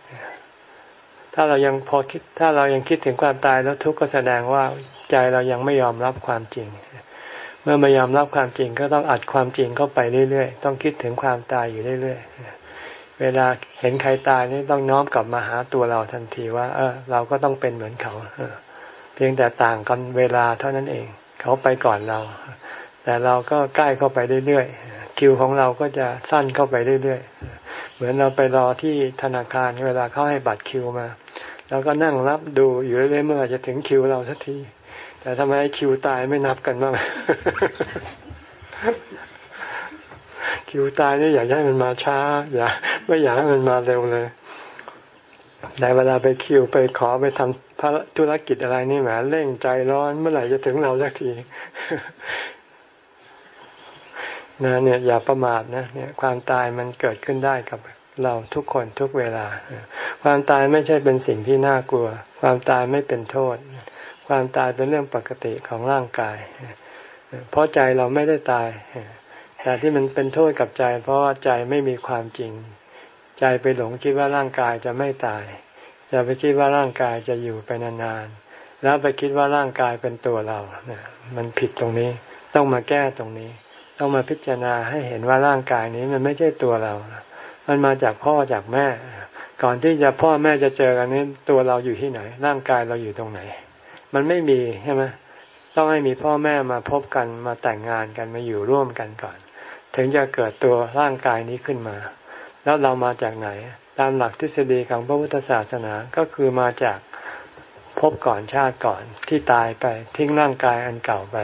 ถ้าเรายังพอคิด ถ้าเรายังคิดถึงความตายแล้วทุกข์ก็แสดงว่าใจเรายังไม่ยอมรับความจริง เมื่อไม่ยอมรับความจริงก็ต้องอัดความจริงเข้าไปเรื่อยๆ ต้องคิดถึงความตายอยู่เรื่อยๆ เวลาเห็นใครตายนี่ต้องน้อมกลับมาหาตัวเราทันทีว่า เออ เราก็ต้องเป็นเหมือนเขาเพียงแต่ต่างกันเวลาเท่านั้นเอง เขาไปก่อนเรา แต่เราก็ใกล้เข้าไปเรื่อยๆ คิวของเราก็จะสั้นเข้าไปเรื่อยๆ เหมือนเราไปรอที่ธนาคารเวลาเขาให้บัตรคิวมา แล้วก็นั่งรับดูอยู่เรื่อยๆเมื่อจะถึงคิวเราสักที แต่ทำไมคิวตายไม่นับกันบ้าง คิวตายนี่อยากให้มันมาช้า อย่าไม่อยากให้มันมาเร็วเลยในเวลาไปคิวไปขอไปทำธุรกิจอะไรนี่แหมเร่งใจร้อนเมื่อไหร่จะถึงเราสักทีนะเนี่ยอย่าประมาทนะเนี่ยความตายมันเกิดขึ้นได้กับเราทุกคนทุกเวลา ความตายไม่ใช่เป็นสิ่งที่น่ากลัว ความตายไม่เป็นโทษ ความตายเป็นเรื่องปกติของร่างกาย เพราะใจเราไม่ได้ตาย แต่ที่มันเป็นโทษกับใจ เพราะว่าใจไม่มีความจริง ใจไปหลงคิดว่าร่างกายจะไม่ตาย จะไปคิดว่าร่างกายจะอยู่ไปนานๆ แล้วไปคิดว่าร่างกายเป็นตัวเรา มันผิดตรงนี้ ต้องมาแก้ตรงนี้ ต้องมาพิจารณาให้เห็นว่าร่างกายนี้มันไม่ใช่ตัวเรา มันมาจากพ่อจากแม่ ก่อนที่จะพ่อแม่จะเจอกันนี้ตัวเราอยู่ที่ไหน ร่างกายเราอยู่ตรงไหน มันไม่มีใช่ไหมต้องให้มีพ่อแม่มาพบกันมาแต่งงานกันมาอยู่ร่วมกันก่อน ถึงจะเกิดตัวร่างกายนี้ขึ้นมา แล้วเรามาจากไหน ตามหลักทฤษฎีของพระพุทธศาสนาก็คือมาจากพบก่อนชาติก่อนที่ตายไปทิ้งร่างกายอันเก่าไป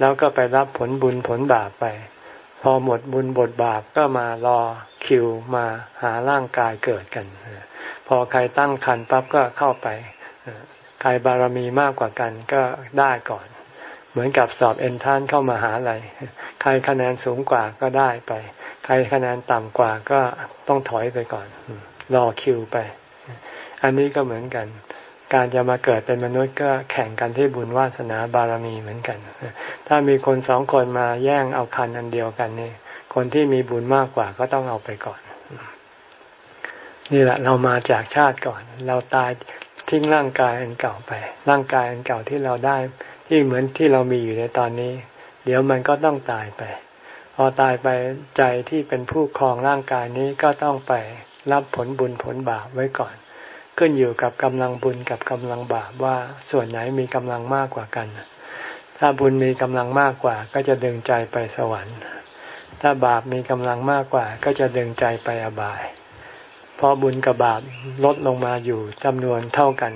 แล้วก็ไปรับผลบุญผลบาปไป พอหมดบุญบทบาปก็มารอคิวมาหาร่างกายเกิดกัน พอใครตั้งคันปั๊บก็เข้าไป ใครบารมีมากกว่ากันก็ได้ก่อน เหมือนกับสอบเอนทานเข้ามาหาอะไรใครคะแนนสูงกว่าก็ได้ไป ใครคะแนนต่ำกว่าก็ต้องถอยไปก่อน รอคิวไป อันนี้ก็เหมือนกัน การจะมาเกิดเป็นมนุษย์ก็แข่งกันที่บุญวาสนาบารมีเหมือนกัน ถ้ามีคนสองคนมาแย่งเอาคันอันเดียวกันนี่คนที่มีบุญมากกว่าก็ต้องเอาไปก่อนนี่แหละเรามาจากชาติก่อน เราตาย ทิ้งร่างกายอันเก่าไป ร่างกายอันเก่าที่เราได้ที่เหมือนที่เรามีอยู่ในตอนนี้ เดี๋ยวมันก็ต้องตายไป พอตายไปใจที่เป็นผู้ครองร่างกายนี้ก็ต้องไปรับผลบุญผลบาปไว้ก่อน ขึ้นอยู่กับกำลังบุญกับกำลังบาปว่าส่วนไหนมีกำลังมากกว่ากัน ถ้าบุญมีกำลังมากกว่า ก็จะดึงใจไปสวรรค์ ถ้าบาปมีกำลังมากกว่า ก็จะดึงใจไปอบาย เพราะบุญกับบาปลดลงมาอยู่จำนวนเท่ากัน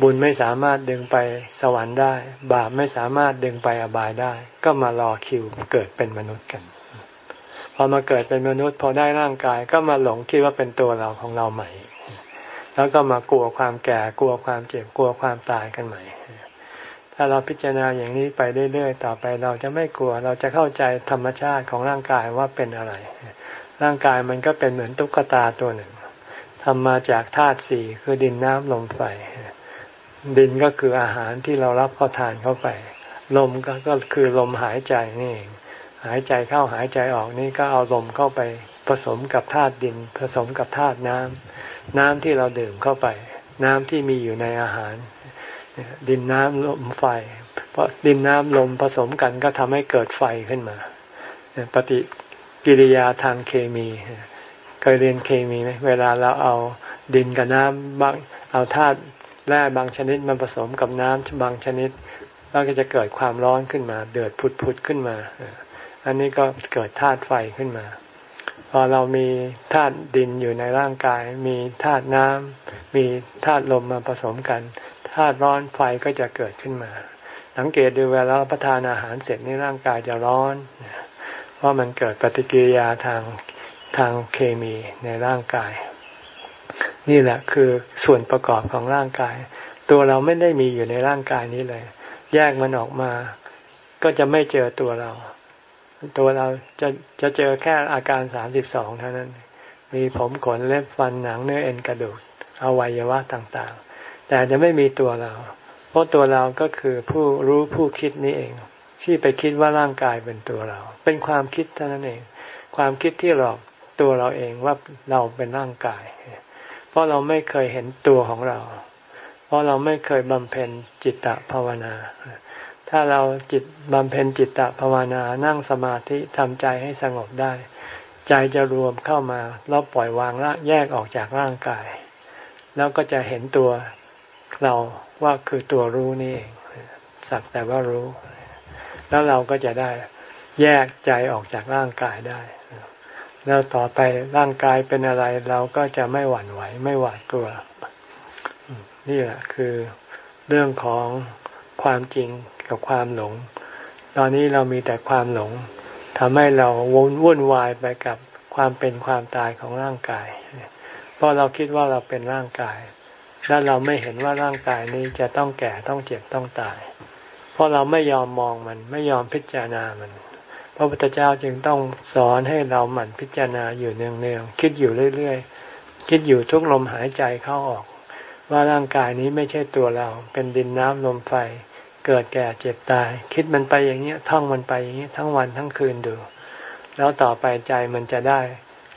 บุญไม่สามารถดึงไปสวรรค์ได้ บาปไม่สามารถดึงไปอบายได้ ก็มารอคิวเกิดเป็นมนุษย์กัน พอมาเกิดเป็นมนุษย์ พอได้ร่างกายก็มาหลงคิดว่าเป็นตัวเราของเราใหม่ แล้วก็มากลัวความแก่กลัวความเจ็บกลัวความตายกันใหม่ถ้าเราพิจารณาอย่างนี้ไปเรื่อยๆ ต่อไปเราจะไม่กลัว เราจะเข้าใจธรรมชาติของร่างกายว่าเป็นอะไร ร่างกายมันก็เป็นเหมือนตุ๊กตาตัวหนึ่ง ทำมาจากธาตุสี่คือดินน้ำลมไฟ ดินก็คืออาหารที่เรารับเข้าทานเข้าไป ลมก็ก็คือลมหายใจนี่ หายใจเข้าหายใจออกนี่ก็เอาลมเข้าไปผสมกับธาตุดิน ผสมกับธาตุน้ำน้ำที่เราดื่มเข้าไป น้ำที่มีอยู่ในอาหาร ดินน้ำลมไฟ เพราะดินน้ำลมผสมกันก็ทำให้เกิดไฟขึ้นมา ปฏิกิริยาทางเคมี เคยเรียนเคมีไหมเวลาเราเอาดินกับน้ำบางเอาธาตุแร่บางชนิดมาผสมกับน้ำบางชนิดแล้วก็จะเกิดความร้อนขึ้นมา เดือดผุดๆขึ้นมา อันนี้ก็เกิดธาตุไฟขึ้นมา พอเรามีธาตุดินอยู่ในร่างกาย มีธาตุน้ำมีธาตุลมมาผสมกันธาตุร้อนไฟก็จะเกิดขึ้นมา สังเกตดูเวลารับประทานอาหารเสร็จนี่ร่างกายจะร้อน เพราะมันเกิดปฏิกิริยาทาง ทางเคมีในร่างกาย นี่แหละคือส่วนประกอบของร่างกาย ตัวเราไม่ได้มีอยู่ในร่างกายนี้เลย แยกมันออกมา ก็จะไม่เจอตัวเรา ตัวเราจะจะเจอแค่อาการสามสิบสองเท่านั้น มีผมขนเล็บฟันหนังเนื้อเอ็นกระดูกอวัยวะต่างๆ แต่จะไม่มีตัวเรา เพราะตัวเราก็คือผู้รู้ผู้คิดนี้เอง ที่ไปคิดว่าร่างกายเป็นตัวเรา เป็นความคิดเท่านั้นเอง ความคิดที่หลอก ตัวเราเองว่าเราเป็นร่างกาย เพราะเราไม่เคยเห็นตัวของเรา เพราะเราไม่เคยบำเพ็ญจิตตภาวนา ถ้าเราจิตบำเพ็ญจิตตภาวนานั่งสมาธิทำใจให้สงบได้ ใจจะรวมเข้ามาแล้วปล่อยวางละแยกออกจากร่างกาย แล้วก็จะเห็นตัวเราว่าคือตัวรู้นี่เองสักแต่ว่ารู้ แล้วเราก็จะได้แยกใจออกจากร่างกายได้ แล้วต่อไปร่างกายเป็นอะไรเราก็จะไม่หวั่นไหว ไม่หวาดกลัว นี่แหละคือเรื่องของความจริงกับความหลง ตอนนี้เรามีแต่ความหลงทำให้เราวนวุ่นวายไปกับความเป็นความตายของร่างกาย เพราะเราคิดว่าเราเป็นร่างกาย และเราไม่เห็นว่าร่างกายนี้จะต้องแก่ต้องเจ็บต้องตาย เพราะเราไม่ยอมมองมันไม่ยอมพิจารณามัน ระพุทธเจ้าจึงต้องสอนให้เราหมั่นพิจารณาอยู่เนืองๆคิดอยู่เรื่อยๆ คิดอยู่ทุกลมหายใจเข้าออก ว่าร่างกายนี้ไม่ใช่ตัวเรา เป็นดินน้ำลมไฟ เกิดแก่เจ็บตาย คิดมันไปอย่างนี้ท่องมันไปอย่างนี้ทั้งวันทั้งคืนดู แล้วต่อไปใจมันจะได้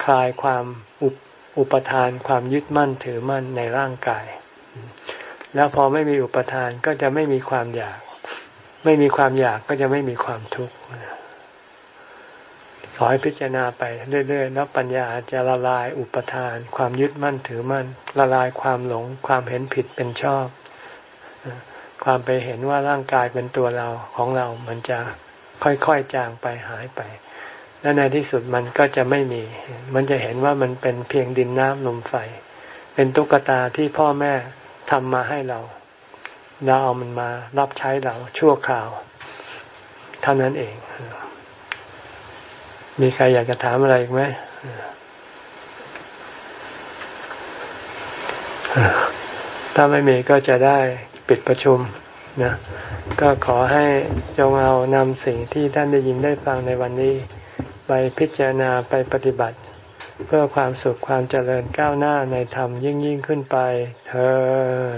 คลายความอุปอุปทานความยึดมั่นถือมั่นในร่างกาย แล้วพอไม่มีอุปทานก็จะไม่มีความอยาก ไม่มีความอยากก็จะไม่มีความทุกข์ ขอให้พิจารณาไปเรื่อยๆแล้วปัญญาจะละลายอุปทาน ความยึดมั่นถือมั่น ละลายความหลง ความเห็นผิดเป็นชอบ ความไปเห็นว่าร่างกายเป็นตัวเราของเรา มันจะค่อยๆจางไปหายไป และในที่สุดมันก็จะไม่มี มันจะเห็นว่ามันเป็นเพียงดินน้ำลมไฟ เป็นตุ๊กตาที่พ่อแม่ทำมาให้เรา เราเอามันมารับใช้เราชั่วคราว เท่านั้นเอง มีใครอยากจะถามอะไรอีกไหมถ้าไม่มีก็จะได้ปิดประชุมนะก็ขอให้จงเอานำสิ่งที่ท่านได้ยินได้ฟังในวันนี้ ไปพิจารณาไปปฏิบัติ เพื่อความสุขความเจริญก้าวหน้าในธรรมยิ่งยิ่งขึ้นไปเธอ